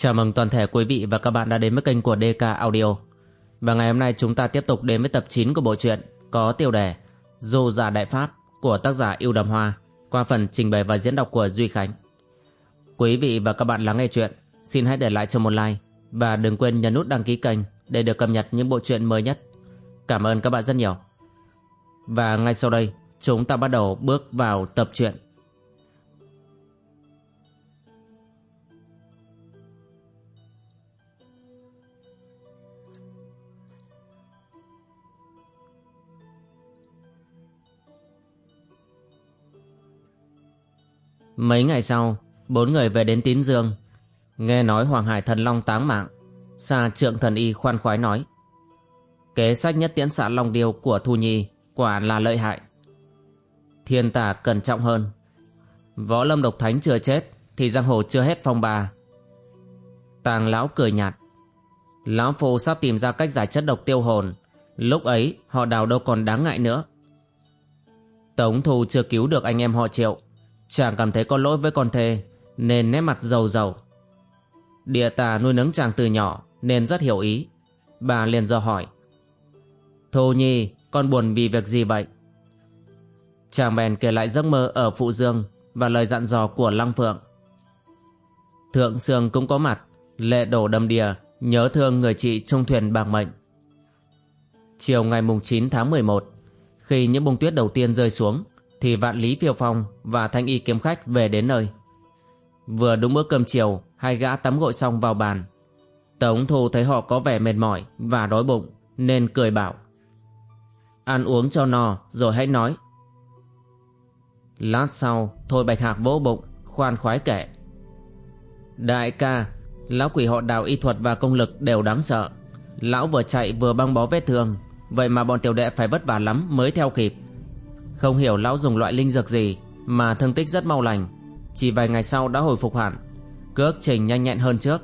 Chào mừng toàn thể quý vị và các bạn đã đến với kênh của DK Audio. Và ngày hôm nay chúng ta tiếp tục đến với tập 9 của bộ truyện có tiêu đề Dù giả đại pháp của tác giả Yêu Đầm Hoa qua phần trình bày và diễn đọc của Duy Khánh. Quý vị và các bạn lắng nghe chuyện, xin hãy để lại cho một like và đừng quên nhấn nút đăng ký kênh để được cập nhật những bộ truyện mới nhất. Cảm ơn các bạn rất nhiều. Và ngay sau đây, chúng ta bắt đầu bước vào tập truyện. Mấy ngày sau, bốn người về đến Tín Dương. Nghe nói Hoàng Hải Thần Long táng mạng, xa trượng thần y khoan khoái nói. Kế sách nhất tiễn xạ Long Điêu của Thu Nhi quả là lợi hại. Thiên tả cẩn trọng hơn. Võ lâm độc thánh chưa chết thì giang hồ chưa hết phong ba. Tàng lão cười nhạt. Lão phu sắp tìm ra cách giải chất độc tiêu hồn. Lúc ấy họ đào đâu còn đáng ngại nữa. Tống Thu chưa cứu được anh em họ triệu Chàng cảm thấy có lỗi với con thê, Nên nét mặt dầu dầu Địa tà nuôi nấng chàng từ nhỏ, Nên rất hiểu ý. Bà liền dò hỏi. Thu Nhi, con buồn vì việc gì vậy? Chàng bèn kể lại giấc mơ ở Phụ Dương Và lời dặn dò của Lăng Phượng. Thượng Sương cũng có mặt, Lệ đổ đầm đìa, Nhớ thương người chị trung thuyền bạc mệnh. Chiều ngày mùng 9 tháng 11 Khi những bông tuyết đầu tiên rơi xuống thì vạn lý phiêu phong và thanh y kiếm khách về đến nơi. Vừa đúng bữa cơm chiều, hai gã tắm gội xong vào bàn. Tống thu thấy họ có vẻ mệt mỏi và đói bụng, nên cười bảo, ăn uống cho no, rồi hãy nói. Lát sau, thôi bạch hạc vỗ bụng, khoan khoái kể, đại ca, lão quỷ họ đào y thuật và công lực đều đáng sợ. Lão vừa chạy vừa băng bó vết thương, vậy mà bọn tiểu đệ phải vất vả lắm mới theo kịp không hiểu lão dùng loại linh dược gì Mà thương tích rất mau lành. Chỉ vài ngày sau đã hồi phục hẳn Cước trình nhanh nhẹn hơn trước.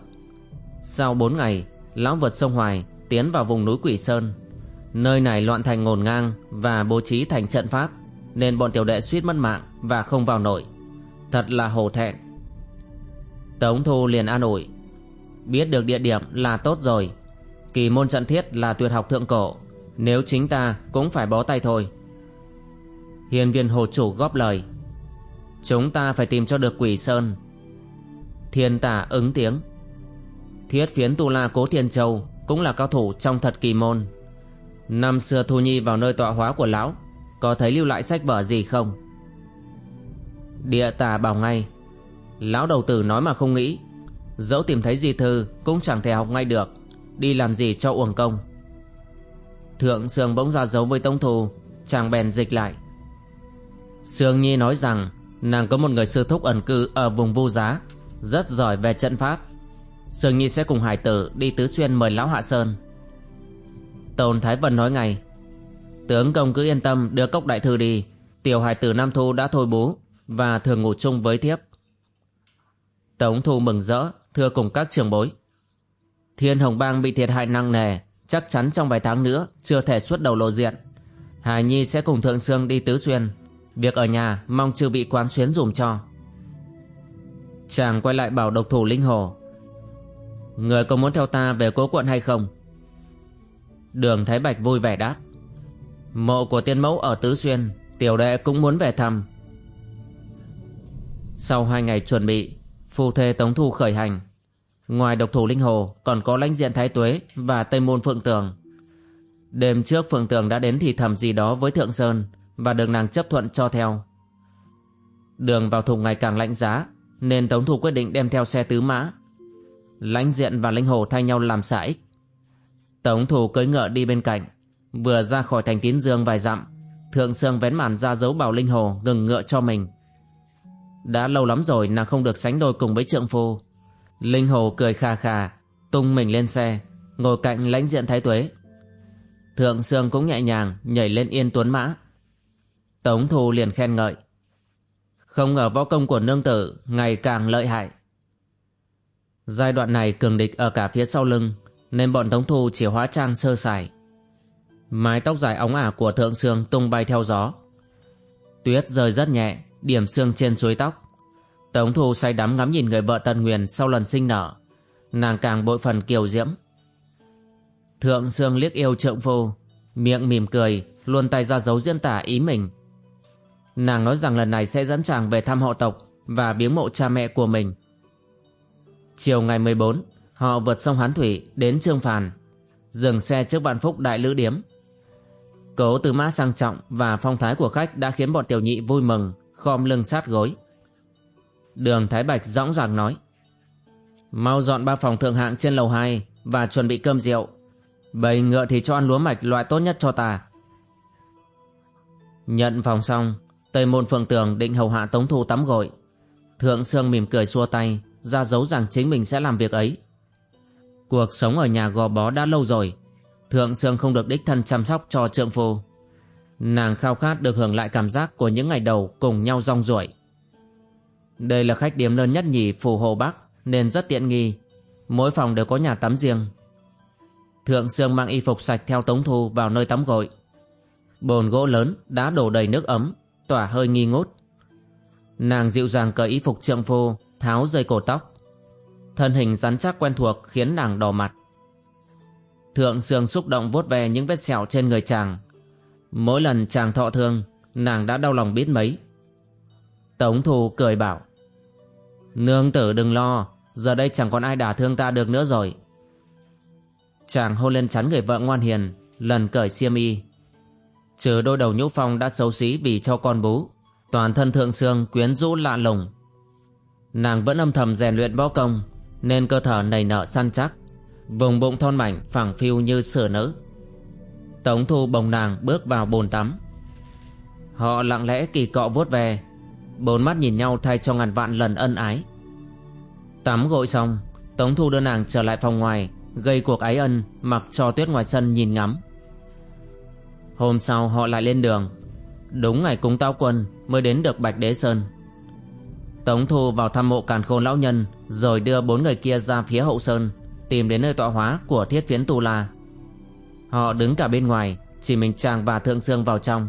Sau 4 ngày, Lão vượt sông Hoài, Tiến vào vùng núi Quỷ Sơn. Nơi này loạn thành ngổn ngang Và bố trí thành trận pháp, Nên bọn tiểu đệ suýt mất mạng Và không vào nổi. Thật là hổ thẹn. Tống Thu liền an ủi, Biết được địa điểm là tốt rồi. Kỳ môn trận thiết là tuyệt học thượng cổ. Nếu chính ta cũng phải bó tay thôi. Hiền viên hồ chủ góp lời. Chúng ta phải tìm cho được quỷ sơn. Thiên tả ứng tiếng. Thiết phiến tu la cố thiên châu Cũng là cao thủ trong thật kỳ môn. Năm xưa Thu Nhi vào nơi tọa hóa của lão, Có thấy lưu lại sách vở gì không? Địa tả bảo ngay. Lão đầu tử nói mà không nghĩ. Dẫu tìm thấy di thư Cũng chẳng thể học ngay được. Đi làm gì cho uổng công? Thượng sương bỗng ra dấu với Tông Thù, Chàng bèn dịch lại. Sương Nhi nói rằng nàng có một người sư thúc ẩn cư ở vùng vu giá, rất giỏi về trận pháp. Sương Nhi sẽ cùng hải tử đi tứ xuyên mời lão Hạ Sơn. Tôn Thái Vân nói ngay, tướng công cứ yên tâm đưa cốc đại thư đi, tiểu hải tử Nam Thu đã thôi bố và thường ngủ chung với thiếp. Tống Thu mừng rỡ, thưa cùng các trường bối. Thiên Hồng Bang bị thiệt hại nặng nề, chắc chắn trong vài tháng nữa chưa thể xuất đầu lộ diện. Hải Nhi sẽ cùng Thượng Sương đi tứ xuyên Việc ở nhà mong chư vị quán xuyến dùm cho. Chàng quay lại bảo độc thủ linh hồ. Người có muốn theo ta về cố quận hay không? Đường Thái Bạch vui vẻ đáp. Mộ của tiên mẫu ở Tứ Xuyên, Tiểu đệ cũng muốn về thăm. Sau hai ngày chuẩn bị, Phu thê Tống Thu khởi hành. Ngoài độc thủ linh hồ, Còn có lãnh diện Thái Tuế Và Tây Môn Phượng Tường. Đêm trước Phượng Tường đã đến thì thầm gì đó với Thượng Sơn và được nàng chấp thuận cho theo. Đường vào thùng ngày càng lạnh giá nên Tống Thủ quyết định đem theo xe tứ mã. Lãnh diện và linh hồ thay nhau làm xả ích. Tống Thủ cưỡi ngựa đi bên cạnh, vừa ra khỏi thành tín dương vài dặm, Thượng Sương vén màn ra dấu bảo linh hồ ngừng ngựa cho mình. Đã lâu lắm rồi nàng không được sánh đôi cùng với trượng phu. Linh hồ cười khà khà tung mình lên xe, ngồi cạnh lãnh diện thái tuế. Thượng Sương cũng nhẹ nhàng nhảy lên yên tuấn mã, Tống Thu liền khen ngợi. Không ngờ võ công của nương tử ngày càng lợi hại. Giai đoạn này cường địch ở cả phía sau lưng nên bọn Tống Thu chỉ hóa trang sơ sài. Mái tóc dài óng ả của Thượng Sương tung bay theo gió. Tuyết rơi rất nhẹ, điểm xương trên suối tóc. Tống Thu say đắm ngắm nhìn người vợ Tần Nguyền sau lần sinh nở. Nàng càng bội phần kiều diễm Thượng Sương liếc yêu trượng phu Miệng mỉm cười Luôn tay ra dấu diễn tả ý mình Nàng nói rằng lần này sẽ dẫn chàng về thăm họ tộc Và biếng mộ cha mẹ của mình. Chiều ngày 14 Họ vượt sông Hán Thủy đến Trương Phàn, Dừng xe trước vạn phúc đại lữ điếm. Cố từ mã sang trọng Và phong thái của khách đã khiến bọn tiểu nhị vui mừng, Khom lưng sát gối. Đường Thái Bạch dõng ràng nói, Mau dọn ba phòng thượng hạng trên lầu 2 Và chuẩn bị cơm rượu. Bầy ngựa thì cho ăn lúa mạch loại tốt nhất cho ta. Nhận phòng xong Tây môn phượng tường định hầu hạ tống thu tắm gội. Thượng Sương mỉm cười xua tay, ra dấu rằng chính mình sẽ làm việc ấy. Cuộc sống ở nhà gò bó đã lâu rồi. Thượng Sương không được đích thân chăm sóc cho trượng phu. Nàng khao khát được hưởng lại cảm giác của những ngày đầu cùng nhau rong ruổi. Đây là khách điểm lớn nhất nhì phủ Hồ Bắc, nên rất tiện nghi. Mỗi phòng đều có nhà tắm riêng. Thượng Sương mang y phục sạch theo Tống Thu vào nơi tắm gội. Bồn gỗ lớn đã đổ đầy nước ấm. Tỏa hơi nghi ngút. Nàng dịu dàng cởi y phục trượng phu, Tháo dây cổ tóc. Thân hình rắn chắc quen thuộc khiến nàng đỏ mặt. Thượng Sương xúc động vuốt về những vết sẹo trên người chàng. Mỗi lần chàng thọ thương, Nàng đã đau lòng biết mấy. Tống thù cười bảo, Nương tử đừng lo, Giờ đây chẳng còn ai đả thương ta được nữa rồi. Chàng hôn lên chắn người vợ ngoan hiền, Lần cởi xiêm y. Trừ đôi đầu nhũ phong đã xấu xí vì cho con bú, Toàn thân thượng xương quyến rũ lạ lùng. Nàng vẫn âm thầm rèn luyện võ công, Nên cơ thể nảy nở săn chắc, Vùng bụng thon mảnh phẳng phiu như sửa nữ Tống thu bồng nàng bước vào bồn tắm. Họ lặng lẽ kỳ cọ vuốt về Bốn mắt nhìn nhau thay cho ngàn vạn lần ân ái. Tắm gội xong, Tống thu đưa nàng trở lại phòng ngoài, Gây cuộc ái ân, Mặc cho tuyết ngoài sân nhìn ngắm. Hôm sau họ lại lên đường. Đúng ngày cúng tao quân Mới đến được Bạch Đế Sơn. Tống thu vào thăm mộ càn khôn lão nhân, Rồi đưa bốn người kia ra phía hậu sơn, Tìm đến nơi tọa hóa của thiết phiến Tu La. Họ đứng cả bên ngoài, Chỉ mình chàng và thượng sương vào trong.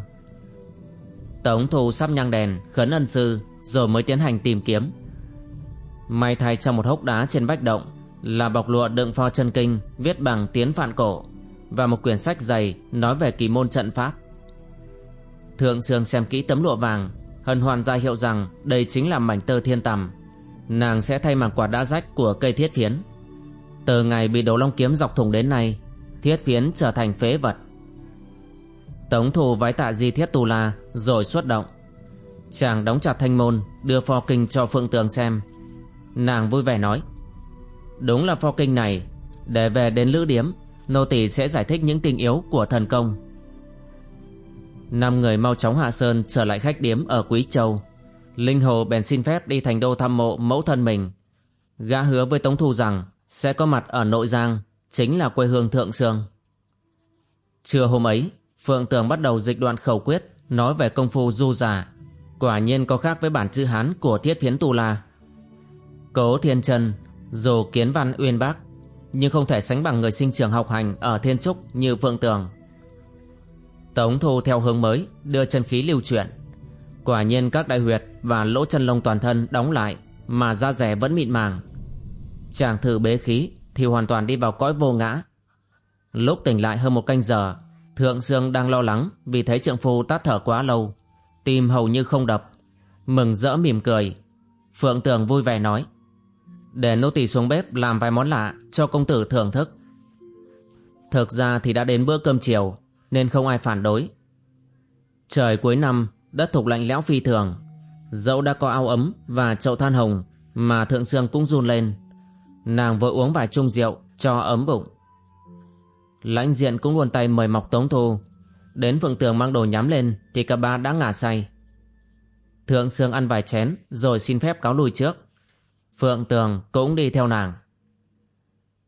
Tống thu sắp nhang đèn, Khấn ân sư, Rồi mới tiến hành tìm kiếm. May thay trong một hốc đá trên vách động Là bọc lụa đựng pho chân kinh Viết bằng tiếng phạn cổ. Và một quyển sách dày Nói về kỳ môn trận pháp. Thượng sương xem kỹ tấm lụa vàng, Hân hoan ra hiệu rằng Đây chính là mảnh tơ thiên tầm. Nàng sẽ thay mảng quạt đã rách của cây thiết phiến. Từ ngày bị đấu long kiếm dọc thủng đến nay, Thiết phiến trở thành phế vật. Tống thủ vái tạ di thiết tù la Rồi xuất động. Chàng đóng chặt thanh môn, Đưa pho kinh cho Phượng Tường xem. Nàng vui vẻ nói, Đúng là pho kinh này, Để về đến lữ điếm. Nô tỳ sẽ giải thích những tình yếu của thần công. Năm người mau chóng hạ sơn trở lại khách điếm ở Quý Châu. Linh Hồ bèn xin phép đi thành đô thăm mộ mẫu thân mình. Gã hứa với Tống Thu rằng Sẽ có mặt ở Nội Giang, Chính là quê hương Thượng Sương. Trưa hôm ấy, Phượng Tường bắt đầu dịch đoạn khẩu quyết, Nói về công phu du giả. Quả nhiên có khác với bản chữ Hán của thiết phiến Tu La. Cố Thiên Trân Dù kiến văn uyên bác nhưng không thể sánh bằng người sinh trưởng học hành Ở Thiên Trúc như Phượng Tường. Tống thu theo hướng mới, Đưa chân khí lưu chuyển. Quả nhiên các đại huyệt và lỗ chân lông toàn thân đóng lại, Mà da rẻ vẫn mịn màng. Chàng thử bế khí Thì hoàn toàn đi vào cõi vô ngã. Lúc tỉnh lại hơn một canh giờ, Thượng Sương đang lo lắng Vì thấy trượng phu tắt thở quá lâu. Tim hầu như không đập, Mừng rỡ mỉm cười. Phượng Tường vui vẻ nói để nô tỳ xuống bếp làm vài món lạ Cho công tử thưởng thức. Thực ra thì đã đến bữa cơm chiều, Nên không ai phản đối. Trời cuối năm, Đất thục lạnh lẽo phi thường. Dẫu đã có áo ấm và chậu than hồng Mà thượng sương cũng run lên. Nàng vội uống vài chung rượu Cho ấm bụng. Lãnh diện cũng luồn tay mời mọc tống thu. Đến phượng tường mang đồ nhắm lên Thì cả ba đã ngả say. Thượng sương ăn vài chén Rồi xin phép cáo lui trước. Phượng tường cũng đi theo nàng.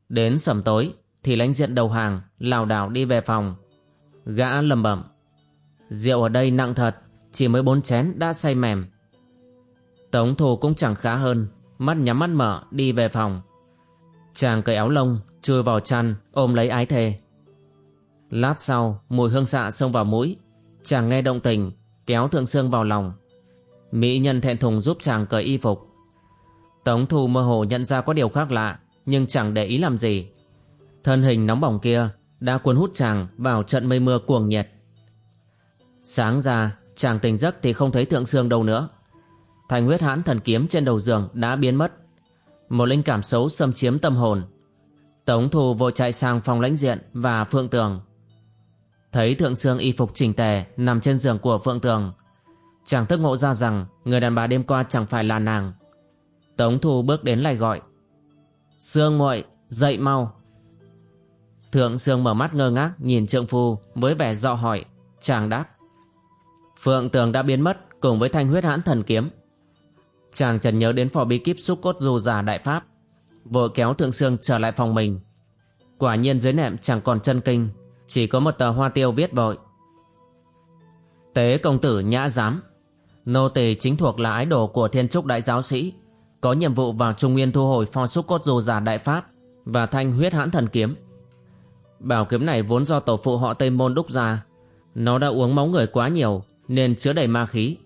Đến sầm tối, Thì lãnh diện đầu hàng, lảo đảo đi về phòng. Gã lầm bẩm, Rượu ở đây nặng thật, Chỉ mới bốn chén đã say mềm. Tống thù cũng chẳng khá hơn, Mắt nhắm mắt mở, đi về phòng. Chàng cởi áo lông, Chui vào chăn, ôm lấy ái thề. Lát sau, mùi hương xạ xông vào mũi. Chàng nghe động tình, Kéo thượng sương vào lòng. Mỹ nhân thẹn thùng giúp chàng cởi y phục. Tống thù mơ hồ nhận ra có điều khác lạ nhưng chẳng để ý làm gì. Thân hình nóng bỏng kia đã cuốn hút chàng vào trận mây mưa cuồng nhiệt. Sáng ra, chàng tỉnh giấc thì không thấy thượng sương đâu nữa. Thành huyết hãn thần kiếm trên đầu giường đã biến mất. Một linh cảm xấu xâm chiếm tâm hồn. Tống thù vội chạy sang phòng lãnh diện và phượng tường. Thấy thượng sương y phục chỉnh tề nằm trên giường của phượng tường. Chàng thức ngộ ra rằng người đàn bà đêm qua chẳng phải là nàng. Tống thù bước đến lại gọi. Sương muội, dậy mau. Thượng sương mở mắt ngơ ngác nhìn trượng phu với vẻ dọ hỏi. Chàng đáp. Phượng tường đã biến mất cùng với thanh huyết hãn thần kiếm. Chàng trần nhớ đến phò bí kíp xúc cốt dù giả đại pháp. Vội kéo thượng sương trở lại phòng mình. Quả nhiên dưới nệm chẳng còn chân kinh. Chỉ có một tờ hoa tiêu viết vội. Tế công tử nhã giám. Nô tỳ chính thuộc là ái đồ của thiên trúc đại giáo sĩ. Có nhiệm vụ vào Trung Nguyên thu hồi pho xúc cốt dù giả đại pháp và thanh huyết hãn thần kiếm. Bảo kiếm này vốn do tổ phụ họ Tây Môn đúc ra. Nó đã uống máu người quá nhiều, nên chứa đầy ma khí.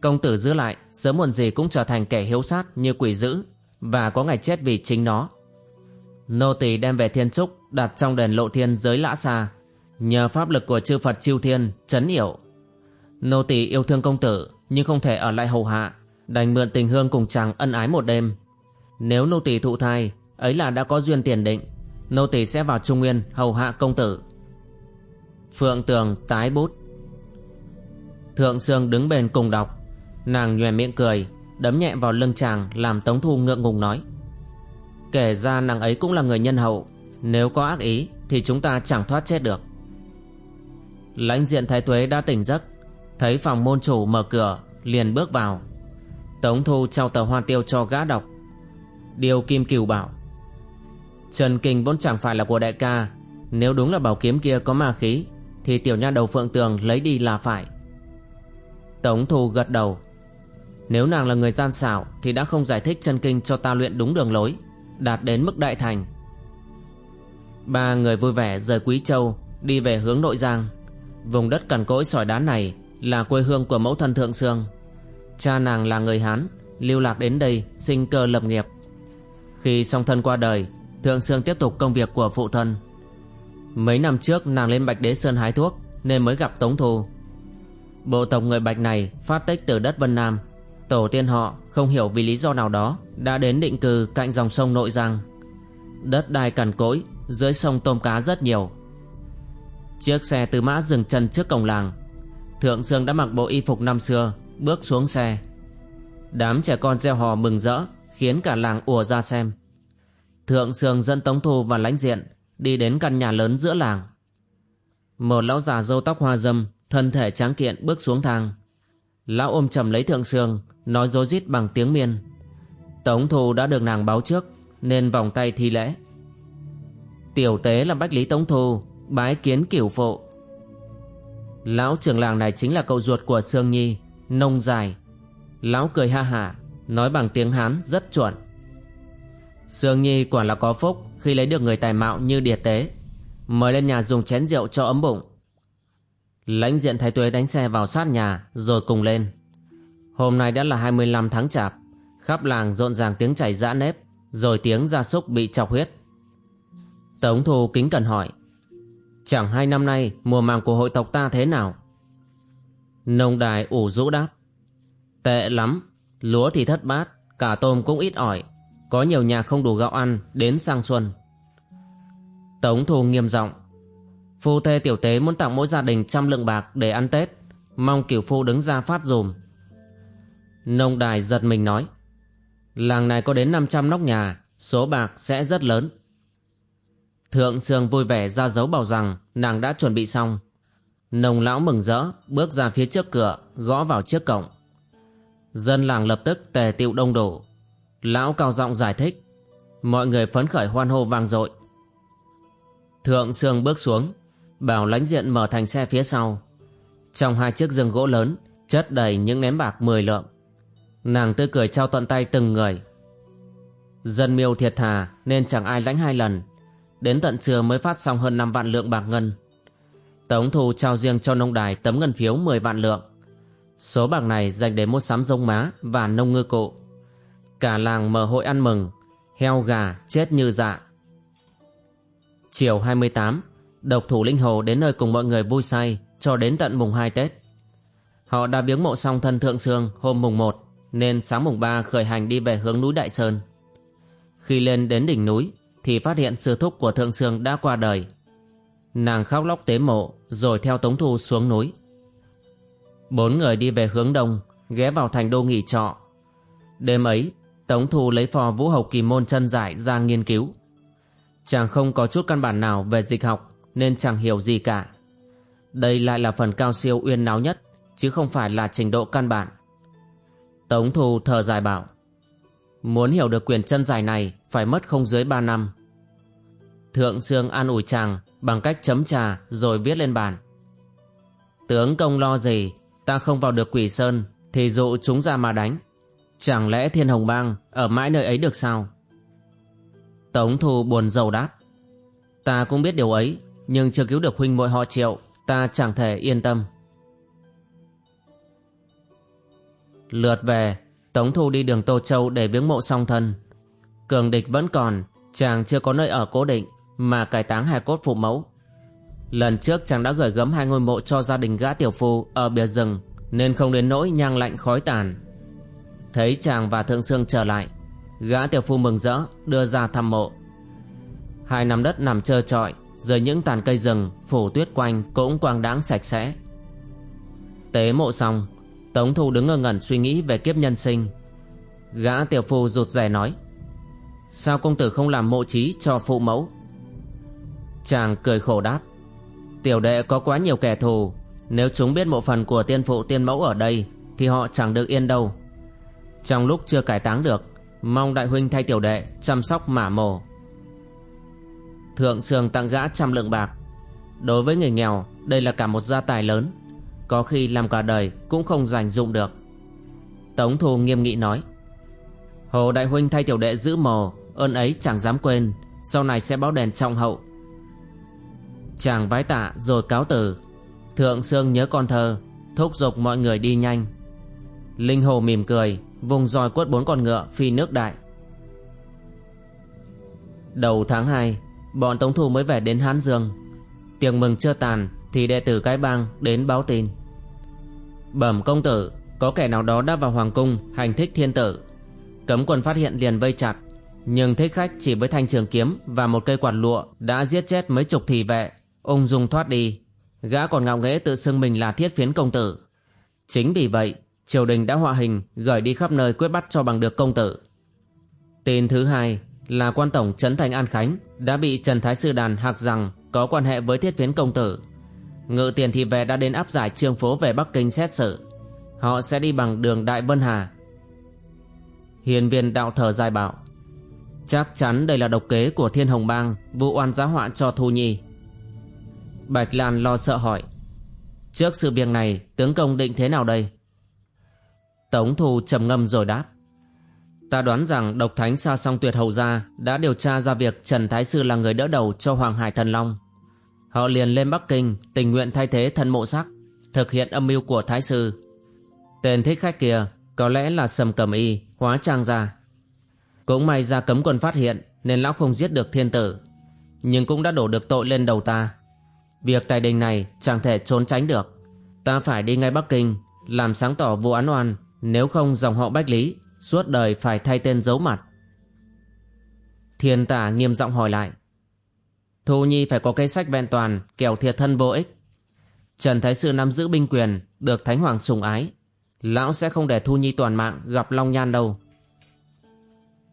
Công tử giữ lại, sớm muộn gì cũng trở thành kẻ hiếu sát như quỷ dữ và có ngày chết vì chính nó. Nô tỳ đem về thiên trúc, đặt trong đền lộ thiên giới lã xa nhờ pháp lực của chư Phật chiêu thiên, chấn yểu. Nô tỳ yêu thương công tử, nhưng không thể ở lại hầu hạ đành mượn tình hương cùng chàng ân ái một đêm. Nếu nô tỳ thụ thai, ấy là đã có duyên tiền định, nô tỳ sẽ vào trung nguyên hầu hạ công tử. Phượng Tường tái bút Thượng Sương đứng bên cùng đọc, Nàng nhòe miệng cười, Đấm nhẹ vào lưng chàng Làm Tống Thu ngượng ngùng nói, Kể ra nàng ấy cũng là người nhân hậu, Nếu có ác ý Thì chúng ta chẳng thoát chết được Lãnh diện Thái Tuế đã tỉnh giấc, Thấy phòng môn chủ mở cửa, Liền bước vào Tống Thu trao tờ hoa tiêu cho gã đọc. Điều Kim Cửu bảo, Trần Kinh vốn chẳng phải là của đại ca. Nếu đúng là bảo kiếm kia có ma khí, Thì tiểu nha đầu phượng tường lấy đi là phải. Tống Thu gật đầu, Nếu nàng là người gian xảo, Thì đã không giải thích chân kinh cho ta luyện đúng đường lối, Đạt đến mức đại thành. Ba người vui vẻ rời Quý Châu, Đi về hướng nội Giang. Vùng đất cằn cỗi sỏi đá này Là quê hương của mẫu thân Thượng Sương. Cha nàng là người Hán, Lưu lạc đến đây sinh cơ lập nghiệp. Khi song thân qua đời, Thượng Sương tiếp tục công việc của phụ thân. Mấy năm trước, nàng lên Bạch Đế Sơn hái thuốc Nên mới gặp Tống thù. Bộ tộc người Bạch này phát tích từ đất Vân Nam. Tổ tiên họ không hiểu vì lý do nào đó Đã đến định cư cạnh dòng sông Nội Giang. Đất đai cằn cỗi, Dưới sông tôm cá rất nhiều. Chiếc xe từ mã dừng chân trước cổng làng. Thượng Sương đã mặc bộ y phục năm xưa. Bước xuống xe. Đám trẻ con gieo hò mừng rỡ, Khiến cả làng ùa ra xem. Thượng Sương dẫn Tống Thu và lãnh diện Đi đến căn nhà lớn giữa làng. Một lão già râu tóc hoa dâm, Thân thể tráng kiện bước xuống thang. Lão ôm chầm lấy thượng sương, Nói dối rít bằng tiếng miên. Tống Thu đã được nàng báo trước, Nên vòng tay thi lễ. Tiểu tế là bách lý Tống Thu, Bái kiến cửu phụ. Lão trưởng làng này chính là cậu ruột của Sương Nhi. Nông dài. Lão cười ha hả Nói bằng tiếng Hán rất chuẩn. Sương Nhi quả là có phúc Khi lấy được người tài mạo như địa tế, Mời lên nhà dùng chén rượu cho ấm bụng. Lãnh diện thái tuế đánh xe vào sát nhà, Rồi cùng lên. Hôm nay đã là 25 tháng chạp, Khắp làng rộn ràng tiếng chảy dã nếp, Rồi tiếng gia súc bị chọc huyết. Tống Thu kính cần hỏi, Chẳng hai năm nay Mùa màng của hội tộc ta thế nào? Nông đài ủ rũ đáp. Tệ lắm, Lúa thì thất bát, Cả tôm cũng ít ỏi, Có nhiều nhà không đủ gạo ăn, Đến sang xuân. Tống Thu nghiêm giọng. Phu thê tiểu tế muốn tặng mỗi gia đình trăm lượng bạc để ăn Tết, Mong kiểu phu đứng ra phát dùm. Nông đài giật mình nói. Làng này có đến 500 nóc nhà, Số bạc sẽ rất lớn. Thượng Sương vui vẻ ra dấu bảo rằng Nàng đã chuẩn bị xong. Nông lão mừng rỡ, Bước ra phía trước cửa, Gõ vào trước cổng. Dân làng lập tức tề tiệu đông đủ. Lão cao giọng giải thích. Mọi người phấn khởi hoan hô vang dội. Thượng Sương bước xuống, Bảo lãnh diện mở thành xe phía sau. Trong hai chiếc giường gỗ lớn, Chất đầy những ném bạc mười lượng. Nàng tươi cười trao tận tay từng người. Dân miêu thiệt thà, Nên chẳng ai lãnh hai lần. Đến tận trưa mới phát xong hơn 5 vạn lượng bạc ngân. Tống thu trao riêng cho nông đài Tấm ngân phiếu 10 vạn lượng. Số bạc này dành để mua sắm rông má Và nông ngư cụ. Cả làng mở hội ăn mừng, Heo gà chết như dạ. Chiều 28 Độc thủ linh hồ đến nơi cùng mọi người vui say Cho đến tận mùng 2 Tết. Họ đã viếng mộ xong thân Thượng Sương hôm mùng 1 Nên sáng mùng 3 khởi hành đi về hướng núi Đại Sơn. Khi lên đến đỉnh núi Thì phát hiện sư thúc của Thượng Sương đã qua đời. Nàng khóc lóc tế mộ, Rồi theo Tống Thu xuống núi. Bốn người đi về hướng đông, Ghé vào thành đô nghỉ trọ. Đêm ấy, Tống Thu lấy phò vũ hầu kỳ môn chân giải ra nghiên cứu. Chàng không có chút căn bản nào về dịch học, Nên chẳng hiểu gì cả. Đây lại là phần cao siêu uyên náo nhất, Chứ không phải là trình độ căn bản. Tống Thu thở dài bảo, Muốn hiểu được quyền chân giải này, Phải mất không dưới 3 năm. Thượng Sương an ủi chàng Bằng cách chấm trà rồi viết lên bàn. Tướng công lo gì? Ta không vào được quỷ sơn Thì dụ chúng ra mà đánh. Chẳng lẽ thiên hồng bang Ở mãi nơi ấy được sao? Tống thù buồn rầu đáp. Ta cũng biết điều ấy, Nhưng chưa cứu được huynh muội họ triệu, Ta chẳng thể yên tâm. Lượt về, Tống Thu đi đường Tô Châu để viếng mộ song thân. Cường địch vẫn còn, Chàng chưa có nơi ở cố định. Mà cải táng hài cốt phụ mẫu. Lần trước chàng đã gửi gấm hai ngôi mộ cho gia đình gã tiểu phu ở bìa rừng, Nên không đến nỗi nhang lạnh khói tàn. Thấy chàng và Thượng Sương trở lại, Gã tiểu phu mừng rỡ, đưa ra thăm mộ. Hai nắm đất nằm trơ trọi, Dưới những tàn cây rừng, Phủ tuyết quanh cũng quang đáng sạch sẽ. Tế mộ xong, Tống Thu đứng ngơ ngẩn suy nghĩ về kiếp nhân sinh. Gã tiểu phu rụt rè nói, Sao công tử không làm mộ trí cho phụ mẫu? Chàng cười khổ đáp. Tiểu đệ có quá nhiều kẻ thù. Nếu chúng biết mộ phần của tiên phụ tiên mẫu ở đây, Thì họ chẳng được yên đâu. Trong lúc chưa cải táng được, Mong đại huynh thay tiểu đệ chăm sóc mả mồ Thượng sường tặng gã trăm lượng bạc. Đối với người nghèo, Đây là cả một gia tài lớn. Có khi làm cả đời cũng không dành dụng được. Tống thù nghiêm nghị nói. Hồ đại huynh thay tiểu đệ giữ mồ, Ơn ấy chẳng dám quên. Sau này sẽ báo đền trọng hậu Chàng vái tạ rồi cáo từ. Thượng Sương nhớ con thơ, Thúc giục mọi người đi nhanh. Linh Hồ mỉm cười, Vùng roi quất bốn con ngựa phi nước đại. Đầu tháng 2 Bọn Tống Thu mới về đến Hán Dương. Tiệc mừng chưa tàn Thì đệ tử cái bang đến báo tin. Bẩm công tử, Có kẻ nào đó đã vào hoàng cung Hành thích thiên tử. Cấm quân phát hiện liền vây chặt, Nhưng thích khách chỉ với thanh trường kiếm Và một cây quạt lụa Đã giết chết mấy chục thị vệ. Ung dung thoát đi Gã còn ngạo nghễ tự xưng mình là thiết phiến công tử Chính vì vậy, triều đình đã họa hình gửi đi khắp nơi quyết bắt cho bằng được công tử. Tin thứ hai là quan tổng Trấn Thành An Khánh đã bị Trần Thái Sư Đàn hạc rằng có quan hệ với thiết phiến công tử. Ngự tiền thì về đã đến áp giải trương phố về Bắc Kinh xét xử. Họ sẽ đi bằng đường Đại Vân Hà. Hiền viên đạo thờ dài bảo, Chắc chắn đây là độc kế của Thiên Hồng Bang, vụ oan giá họa cho Thu Nhi. Bạch Lan lo sợ hỏi Trước sự việc này tướng công định thế nào đây? Tống Thu trầm ngâm rồi đáp. Ta đoán rằng độc thánh xa song tuyệt hầu gia đã điều tra ra việc Trần Thái Sư là người đỡ đầu cho Hoàng Hải Thần Long. Họ liền lên Bắc Kinh tình nguyện thay thế thân mộ sắc, thực hiện âm mưu của Thái Sư. Tên thích khách kia có lẽ là Sầm Cẩm Y, hóa trang ra. Cũng may ra cấm quân phát hiện nên lão không giết được thiên tử. Nhưng cũng đã đổ được tội lên đầu ta. Việc tài đình này chẳng thể trốn tránh được. Ta phải đi ngay Bắc Kinh, làm sáng tỏ vụ án oan, nếu không dòng họ Bách Lý Suốt đời phải thay tên giấu mặt. Thiên tả nghiêm giọng hỏi lại. Thu Nhi phải có cây sách vẹn toàn, Kẻo thiệt thân vô ích. Trần Thái Sư nắm giữ binh quyền, Được Thánh Hoàng sùng ái. Lão sẽ không để Thu Nhi toàn mạng gặp Long Nhan đâu.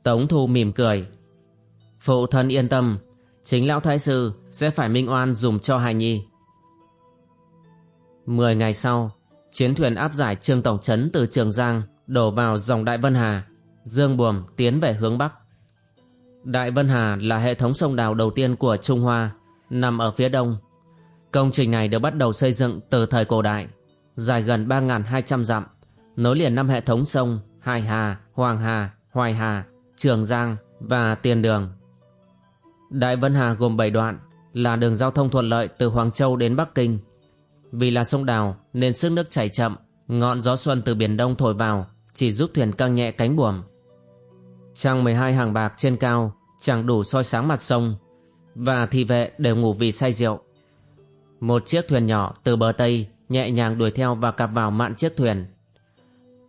Tống Thu mỉm cười. Phụ thân yên tâm Chính Lão Thái Sư sẽ phải minh oan dùng cho hài nhi Mười ngày sau Chiến thuyền áp giải Trương Tổng Trấn từ Trường Giang đổ vào dòng Đại Vân Hà, dương buồm tiến về hướng Bắc. Đại Vân Hà là hệ thống sông đào đầu tiên của Trung Hoa, nằm ở phía đông. Công trình này được bắt đầu xây dựng từ thời cổ đại, dài gần 3.200 dặm, nối liền năm hệ thống sông Hải Hà, Hoàng Hà, Hoài Hà, Trường Giang và Tiền Đường. Đại Vân Hà gồm 7 đoạn, là đường giao thông thuận lợi từ Hoàng Châu đến Bắc Kinh vì là sông đào nên sức nước chảy chậm, ngọn gió xuân từ biển đông thổi vào chỉ giúp thuyền căng nhẹ cánh buồm. Trăng 12 hàng bạc trên cao chẳng đủ soi sáng mặt sông và thị vệ đều ngủ vì say rượu. Một chiếc thuyền nhỏ từ bờ Tây nhẹ nhàng đuổi theo và cặp vào mạn chiếc thuyền.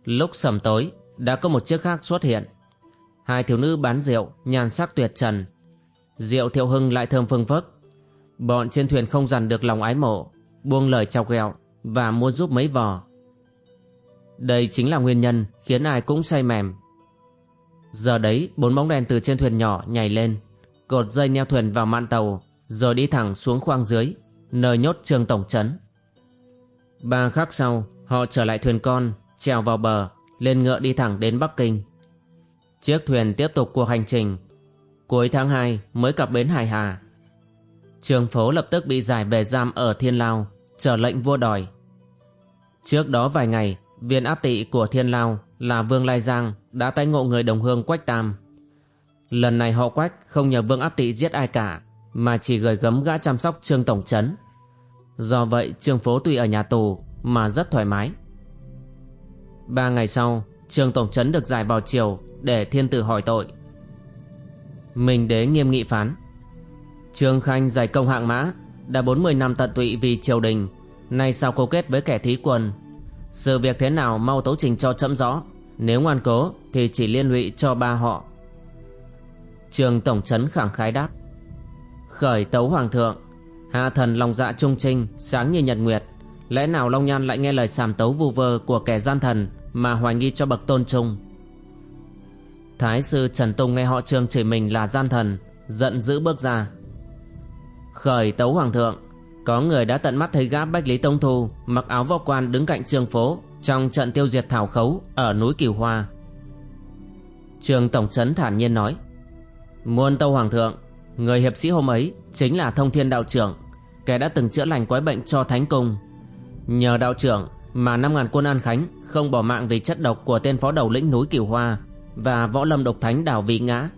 Lúc sầm tối, đã có một chiếc khác xuất hiện. Hai thiếu nữ bán rượu, nhàn sắc tuyệt trần. Rượu thiệu hưng lại thơm phương phức. Bọn trên thuyền không dằn được lòng ái mộ, buông lời chọc ghẹo và muốn giúp mấy vò. Đây chính là nguyên nhân khiến ai cũng say mềm. Giờ đấy, bốn bóng đèn từ trên thuyền nhỏ nhảy lên, cột dây neo thuyền vào mạn tàu, rồi đi thẳng xuống khoang dưới, nơi nhốt trường tổng trấn. Ba khắc sau, họ trở lại thuyền con, trèo vào bờ, lên ngựa đi thẳng đến Bắc Kinh. Chiếc thuyền tiếp tục cuộc hành trình. Cuối tháng 2 mới cập bến Hải Hà. Trường phố lập tức bị giải về giam ở Thiên Lao, chờ lệnh vua đòi. Trước đó vài ngày, viên áp tị của Thiên Lao là Vương Lai Giang đã tái ngộ người đồng hương Quách Tam. Lần này họ Quách không nhờ Vương áp tị giết ai cả, mà chỉ gửi gấm gã chăm sóc Trương Tổng Trấn. Do vậy Trương Phố tuy ở nhà tù mà rất thoải mái. Ba ngày sau, Trương Tổng Trấn được giải vào chiều để thiên tử hỏi tội. Minh đế nghiêm nghị phán. Trương Khanh giải công hạng mã, đã 40 năm tận tụy vì triều đình, nay sao câu kết với kẻ thí quần, Sự việc thế nào mau tấu trình cho chậm rõ, nếu ngoan cố thì chỉ liên lụy cho ba họ. trường Tổng Trấn khẳng khái đáp. Khởi tấu hoàng thượng, hạ thần lòng dạ trung trinh, sáng như nhật nguyệt. Lẽ nào Long Nhan lại nghe lời sàm tấu vu vơ của kẻ gian thần mà hoài nghi cho bậc tôn trung Thái sư Trần Tùng nghe họ trương chửi mình là gian thần, Giận dữ bước ra. Khởi tấu hoàng thượng, Có người đã tận mắt thấy gã Bách Lý Tông Thu Mặc áo võ quan đứng cạnh trường phố Trong trận tiêu diệt thảo khấu Ở núi Kiều Hoa. Trường Tổng Trấn thản nhiên nói, Muôn tâu hoàng thượng, Người hiệp sĩ hôm ấy Chính là thông thiên đạo trưởng, Kẻ đã từng chữa lành quái bệnh cho thánh cung. Nhờ đạo trưởng mà năm ngàn quân An Khánh không bỏ mạng vì chất độc của tên phó đầu lĩnh núi Kiều Hoa và võ lâm độc thánh đảo vị ngã.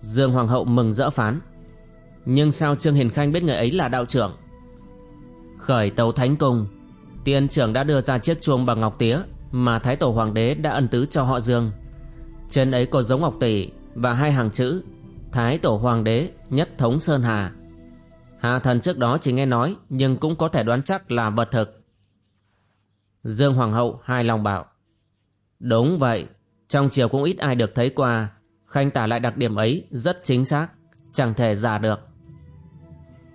Dương Hoàng hậu mừng rỡ phán. Nhưng sao Trương Hiền Khanh biết người ấy là đạo trưởng? Khởi tấu thánh cung, tiên trưởng đã đưa ra chiếc chuông bằng ngọc tía mà Thái Tổ Hoàng đế đã ân tứ cho họ Dương. Trên ấy có giống ngọc tỷ và hai hàng chữ Thái Tổ Hoàng đế nhất thống Sơn Hà. Hạ thần trước đó chỉ nghe nói nhưng cũng có thể đoán chắc là vật thực. Dương Hoàng hậu hài lòng bảo Đúng vậy trong triều cũng ít ai được thấy qua. Khanh tả lại đặc điểm ấy rất chính xác, Chẳng thể giả được.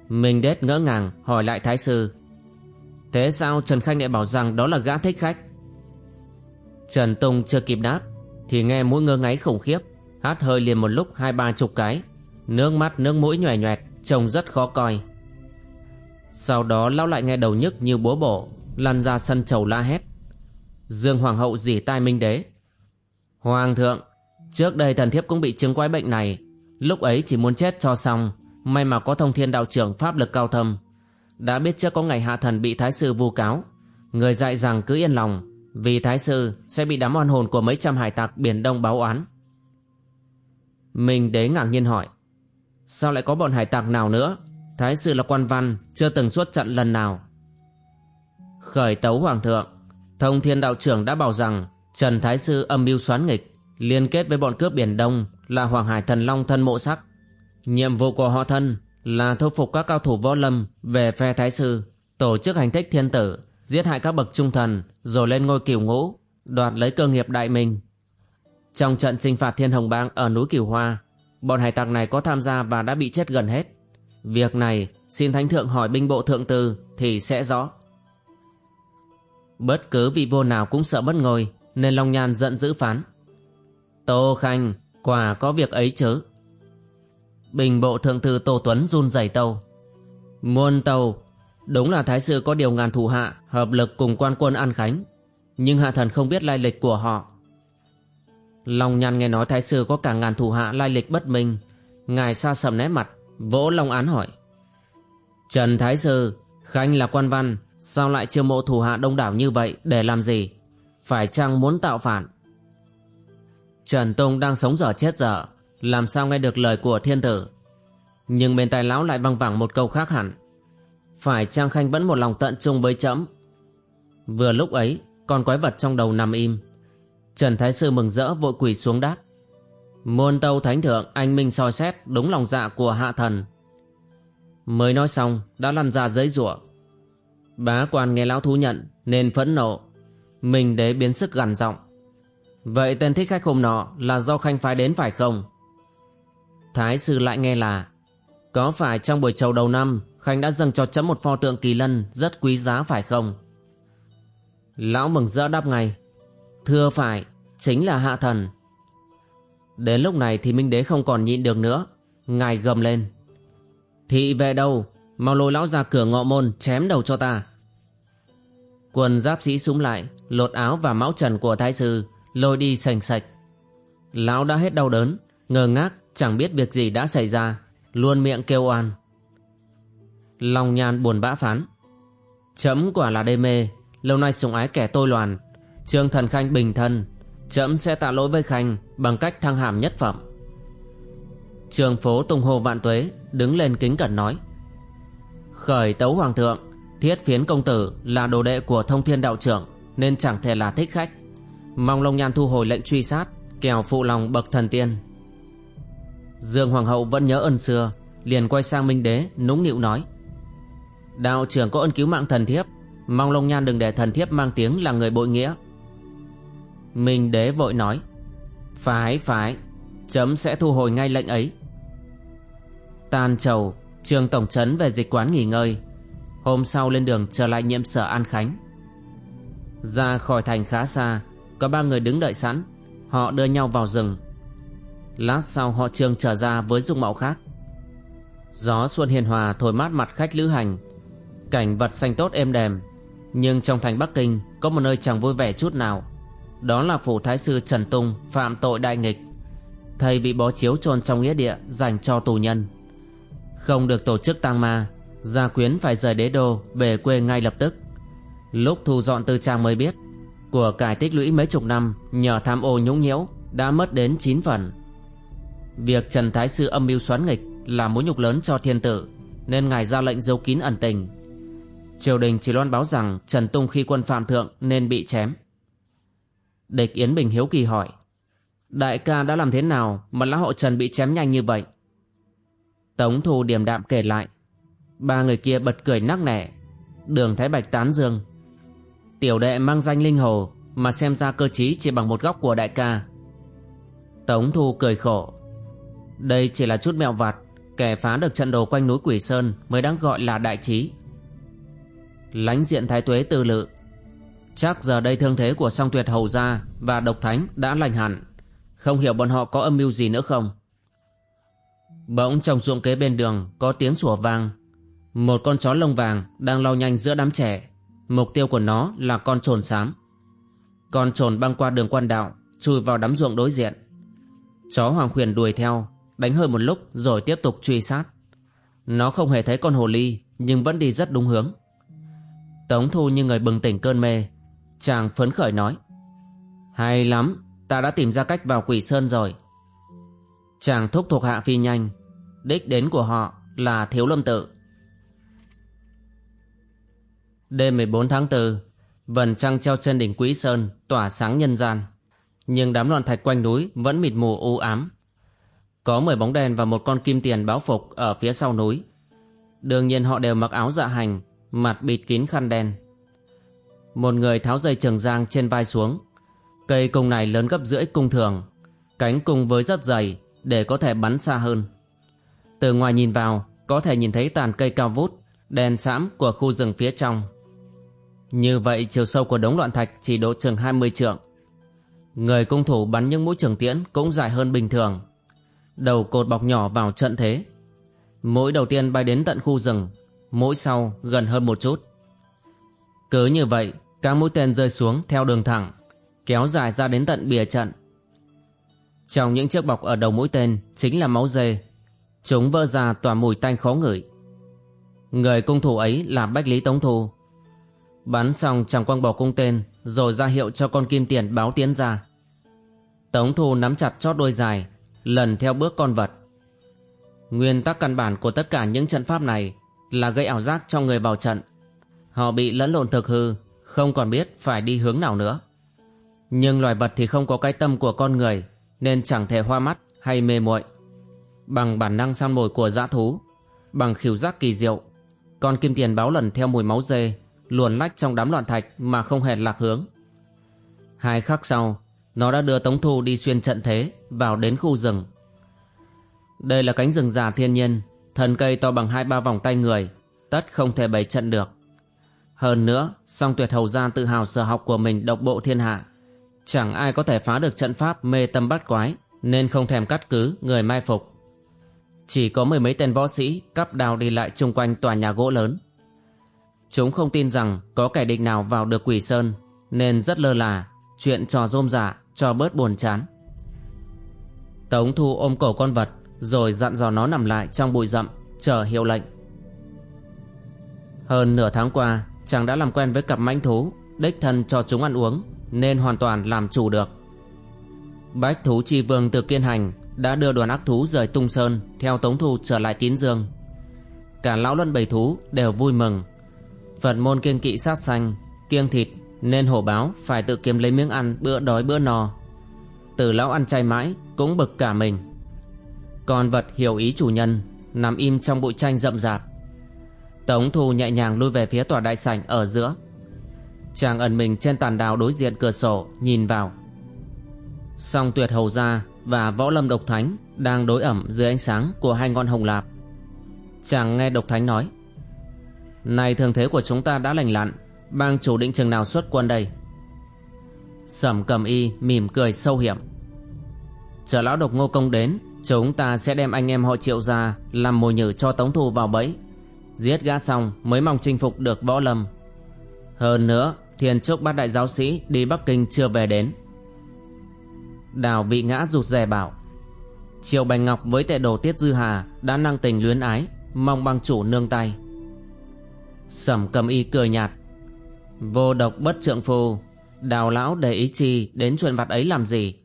Minh đết ngỡ ngàng hỏi lại thái sư, Thế sao Trần Khanh lại bảo rằng đó là gã thích khách? Trần Tùng chưa kịp đáp, Thì nghe mũi ngơ ngáy khủng khiếp, Hát hơi liền một lúc hai ba chục cái, Nước mắt nước mũi nhòe nhoẹt Trông rất khó coi. Sau đó lão lại nghe đầu nhức như búa bổ, lăn ra sân chầu la hét. Dương hoàng hậu dỉ tai minh đế hoàng thượng, trước đây thần thiếp cũng bị chứng quái bệnh này. Lúc ấy chỉ muốn chết cho xong. May mà có thông thiên đạo trưởng pháp lực cao thâm. Đã biết trước có ngày hạ thần bị thái sư vu cáo. Người dạy rằng cứ yên lòng, vì thái sư sẽ bị đám oan hồn của mấy trăm hải tặc biển đông báo oán. Mình đế ngạc nhiên hỏi, sao lại có bọn hải tặc nào nữa? Thái sư là quan văn, chưa từng xuất trận lần nào. Khởi tấu hoàng thượng, Thông thiên đạo trưởng đã bảo rằng Trần Thái Sư âm mưu xoán nghịch, Liên kết với bọn cướp Biển Đông Là Hoàng Hải Thần Long thân mộ sắc. Nhiệm vụ của họ thân là thu phục các cao thủ võ lâm về phe Thái Sư, Tổ chức hành thích thiên tử, Giết hại các bậc trung thần, Rồi lên ngôi kiều ngũ, Đoạt lấy cơ nghiệp đại minh. Trong trận chinh phạt thiên hồng bang ở núi Kiều Hoa, Bọn hải tặc này có tham gia và đã bị chết gần hết. Việc này xin thánh thượng hỏi binh bộ thượng tư Thì sẽ rõ. Bất cứ vị vua nào cũng sợ bất ngôi nên Long Nhan giận dữ phán. Tô Khanh, Quả có việc ấy chứ? Bình bộ thượng thư Tô Tuấn run rẩy tâu. Muôn tâu, Đúng là Thái sư có điều ngàn thủ hạ, Hợp lực cùng quan quân An Khánh. Nhưng hạ thần không biết lai lịch của họ. Long Nhan nghe nói Thái sư có cả ngàn thủ hạ lai lịch bất minh. Ngài xa sầm né mặt, Vỗ Long án hỏi. Trần Thái sư, Khanh là quan văn, Sao lại chiêu mộ thủ hạ đông đảo như vậy, để làm gì? Phải chăng muốn tạo phản? Trần Tông đang sống dở chết dở, làm sao nghe được lời của thiên tử? Nhưng bên tai lão lại văng vẳng một câu khác hẳn. Phải Trang Khanh vẫn một lòng tận trung với trẫm Vừa lúc ấy, con quái vật trong đầu nằm im. Trần Thái Sư mừng rỡ vội quỳ xuống đáp. Muôn tâu thánh thượng anh minh soi xét đúng lòng dạ của hạ thần. Mới nói xong đã lăn ra giấy rủa Bá quan nghe lão thú nhận nên phẫn nộ. Mình đế biến sức gằn giọng. Vậy tên thích khách hôm nọ là do khanh phái đến phải không? Thái sư lại nghe là, Có phải trong buổi chầu đầu năm, Khanh đã dâng cho chấm một pho tượng kỳ lân Rất quý giá phải không? Lão mừng rỡ đáp ngay, Thưa phải, Chính là hạ thần Đến lúc này thì Minh Đế không còn nhịn được nữa, Ngài gầm lên Thị về đâu Mau lôi lão ra cửa ngọ môn chém đầu cho ta Quần giáp sĩ súng lại, Lột áo và máu trần của thái sư, Lôi đi sành sạch. Lão đã hết đau đớn Ngờ ngác, chẳng biết việc gì đã xảy ra, Luôn miệng kêu oan. Long nhan buồn bã phán, Chấm quả là đê mê, Lâu nay sủng ái kẻ tôi loàn. Trương thần khanh bình thân, Chấm sẽ tạ lỗi với khanh Bằng cách thăng hàm nhất phẩm. Trường phố tung hồ vạn tuế Đứng lên kính cẩn nói, Khởi tấu hoàng thượng Thiết phiến công tử là đồ đệ của thông thiên đạo trưởng, Nên chẳng thể là thích khách. Mong Long Nhan thu hồi lệnh truy sát, Kẻo phụ lòng bậc thần tiên. Dương Hoàng hậu vẫn nhớ ơn xưa, Liền quay sang Minh Đế, nũng nịu nói. Đạo trưởng có ơn cứu mạng thần thiếp, Mong Long Nhan đừng để thần thiếp mang tiếng là người bội nghĩa. Minh Đế vội nói Phải phải Chấm sẽ thu hồi ngay lệnh ấy. Tan trầu Trường Tổng Trấn về dịch quán nghỉ ngơi. Hôm sau lên đường trở lại nhiệm sở An Khánh. Ra khỏi thành khá xa, Có ba người đứng đợi sẵn. Họ đưa nhau vào rừng. Lát sau họ trường trở ra với dung mạo khác. Gió xuân hiền hòa thổi mát mặt khách lữ hành. Cảnh vật xanh tốt êm đềm, Nhưng trong thành Bắc Kinh Có một nơi chẳng vui vẻ chút nào. Đó là phủ thái sư Trần Tung Phạm tội đại nghịch. Thầy bị bó chiếu chôn trong nghĩa địa Dành cho tù nhân. Không được tổ chức tang ma Gia quyến phải rời đế đô, Về quê ngay lập tức Lúc thu dọn tư trang mới biết, Của cải tích lũy mấy chục năm Nhờ tham ô nhũng nhiễu Đã mất đến 9 phần Việc Trần Thái Sư âm mưu xoán nghịch là mối nhục lớn cho thiên tử, nên ngài ra lệnh giấu kín ẩn tình. Triều đình chỉ loan báo rằng Trần Tung khi quân phạm thượng nên bị chém. Địch Yến Bình hiếu kỳ hỏi, Đại ca đã làm thế nào mà lão hộ Trần bị chém nhanh như vậy? Tống thù điềm đạm kể lại Ba người kia bật cười nắc nẻ. Đường Thái Bạch tán dương. Tiểu đệ mang danh Linh Hồ, Mà xem ra cơ trí chỉ bằng một góc của đại ca. Tống Thu cười khổ. Đây chỉ là chút mẹo vặt, Kẻ phá được trận đồ quanh núi Quỷ Sơn Mới đáng gọi là đại trí. Lánh diện thái tuế tư lự. Chắc giờ đây thương thế của song tuyệt hầu gia Và độc thánh đã lành hẳn. Không hiểu bọn họ có âm mưu gì nữa không? Bỗng trong ruộng kế bên đường Có tiếng sủa vang. Một con chó lông vàng đang lao nhanh giữa đám trẻ Mục tiêu của nó là con trồn xám Con trồn băng qua đường quan đạo Chui vào đám ruộng đối diện Chó hoàng khuyển đuổi theo đánh hơi một lúc rồi tiếp tục truy sát. Nó không hề thấy con hồ ly nhưng vẫn đi rất đúng hướng. Tống Thu như người bừng tỉnh cơn mê, chàng phấn khởi nói. Hay lắm, ta đã tìm ra cách vào quỷ sơn rồi. Chàng thúc thuộc hạ phi nhanh, đích đến của họ là Thiếu Lâm Tự. Đêm 14 tháng 4, vần trăng treo trên đỉnh Quỹ Sơn tỏa sáng nhân gian. Nhưng đám loạn thạch quanh núi vẫn mịt mù u ám. Có 10 bóng đèn và một con kim tiền báo phục ở phía sau núi. Đương nhiên họ đều mặc áo dạ hành, mặt bịt kín khăn đen. Một người tháo dây trường giang trên vai xuống. Cây cung này lớn gấp rưỡi cung thường, cánh cung với rất dày để có thể bắn xa hơn. Từ ngoài nhìn vào, có thể nhìn thấy tàn cây cao vút, đèn sãm của khu rừng phía trong. Như vậy chiều sâu của đống loạn thạch chỉ độ chừng 20 trượng. Người cung thủ bắn những mũi trường tiễn cũng dài hơn bình thường đầu cột bọc nhỏ vào trận thế. Mũi đầu tiên bay đến tận khu rừng, mũi sau gần hơn một chút. Cứ như vậy, các mũi tên rơi xuống theo đường thẳng, kéo dài ra đến tận bìa trận. Trong những chiếc bọc ở đầu mũi tên chính là máu dê. Chúng vỡ ra tỏa mùi tanh khó ngửi. Người cung thủ ấy là Bách Lý Tống Thu. Bắn xong chàng quăng bỏ cung tên rồi ra hiệu cho con kim tiền báo tiến ra. Tống Thu nắm chặt chót đôi dài lần theo bước con vật. Nguyên tắc căn bản của tất cả những trận pháp này là gây ảo giác cho người vào trận. Họ bị lẫn lộn thực hư, không còn biết phải đi hướng nào nữa. Nhưng loài vật thì không có cái tâm của con người nên chẳng thể hoa mắt hay mê muội bằng bản năng săn mồi của dã thú bằng khứu giác kỳ diệu con kim tiền báo lần theo mùi máu dê luồn lách trong đám loạn thạch mà không hề lạc hướng. Hai khắc sau, nó đã đưa tống thu đi xuyên trận thế, vào đến khu rừng. Đây là cánh rừng già thiên nhiên, thần cây to bằng hai ba vòng tay người, tất không thể bày trận được. Hơn nữa, song tuyệt hầu gia tự hào sở học của mình độc bộ thiên hạ, chẳng ai có thể phá được trận pháp mê tâm bắt quái, nên không thèm cắt cứ người mai phục. Chỉ có mười mấy tên võ sĩ cắp đao đi lại chung quanh tòa nhà gỗ lớn chúng không tin rằng có kẻ địch nào vào được quỷ sơn, nên rất lơ là, chuyện trò rôm rả, cho bớt buồn chán. Tống thu ôm cổ con vật, rồi dặn dò nó nằm lại trong bụi rậm, chờ hiệu lệnh. Hơn nửa tháng qua, chàng đã làm quen với cặp mãnh thú, đích thân cho chúng ăn uống, nên hoàn toàn làm chủ được. Bách thú chi vương từ kiên hành đã đưa đoàn ác thú rời tung sơn theo tống thu trở lại tín dương. Cả lão luân bầy thú đều vui mừng phật môn kiêng kỵ sát sanh, kiêng thịt, nên hổ báo, phải tự kiếm lấy miếng ăn, bữa đói, bữa no. Từ lão ăn chay mãi, cũng bực cả mình. Con vật hiểu ý chủ nhân, nằm im trong bụi tranh rậm rạp. Tống thu nhẹ nhàng lui về phía tòa đại sảnh ở giữa. Chàng ẩn mình trên tàn đào đối diện cửa sổ, nhìn vào. Song tuyệt hầu gia và võ lâm độc thánh đang đối ẩm dưới ánh sáng của hai ngọn hồng lạp. Chàng nghe độc thánh nói này, thường thế của chúng ta đã lành lặn. Bang chủ định chừng nào xuất quân đây? Sẩm cầm y mỉm cười sâu hiểm. Chờ lão độc ngô công đến, chúng ta sẽ đem anh em họ triệu ra làm mồi nhử cho tống thu vào bẫy. Giết gã xong mới mong chinh phục được võ lâm. Hơn nữa, thiên trúc bát đại giáo sĩ đi bắc kinh chưa về đến. Đào vị ngã rụt rè bảo, triều bành ngọc với tệ đồ tiết dư hà đã năng tình luyến ái, mong băng chủ nương tay sẩm cầm y cười nhạt. Vô độc bất trượng phu đào lão để ý chi đến chuyện vặt ấy làm gì?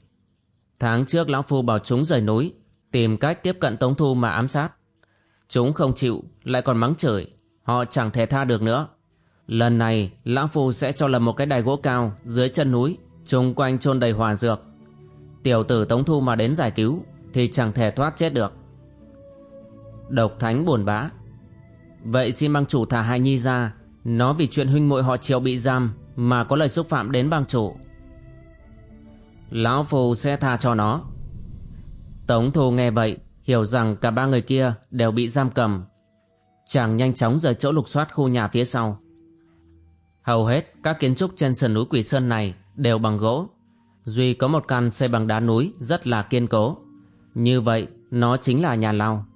Tháng trước lão phu bảo chúng rời núi, tìm cách tiếp cận tống thu mà ám sát. Chúng không chịu, lại còn mắng chửi, họ chẳng thể tha được nữa. Lần này, lão phu sẽ cho lập một cái đài gỗ cao dưới chân núi, chung quanh chôn đầy hòa dược. Tiểu tử tống thu mà đến giải cứu thì chẳng thể thoát chết được. Độc thánh buồn bã vậy xin bang chủ thả hai nhi ra. Nó vì chuyện huynh muội họ triệu bị giam mà có lời xúc phạm đến bang chủ. Lão phù sẽ tha cho nó. Tống thù nghe vậy, hiểu rằng cả ba người kia đều bị giam cầm. Chàng nhanh chóng rời chỗ lục soát khu nhà phía sau. Hầu hết các kiến trúc trên sườn núi quỷ sơn này đều bằng gỗ. Duy có một căn xây bằng đá núi rất là kiên cố. Như vậy, nó chính là nhà lao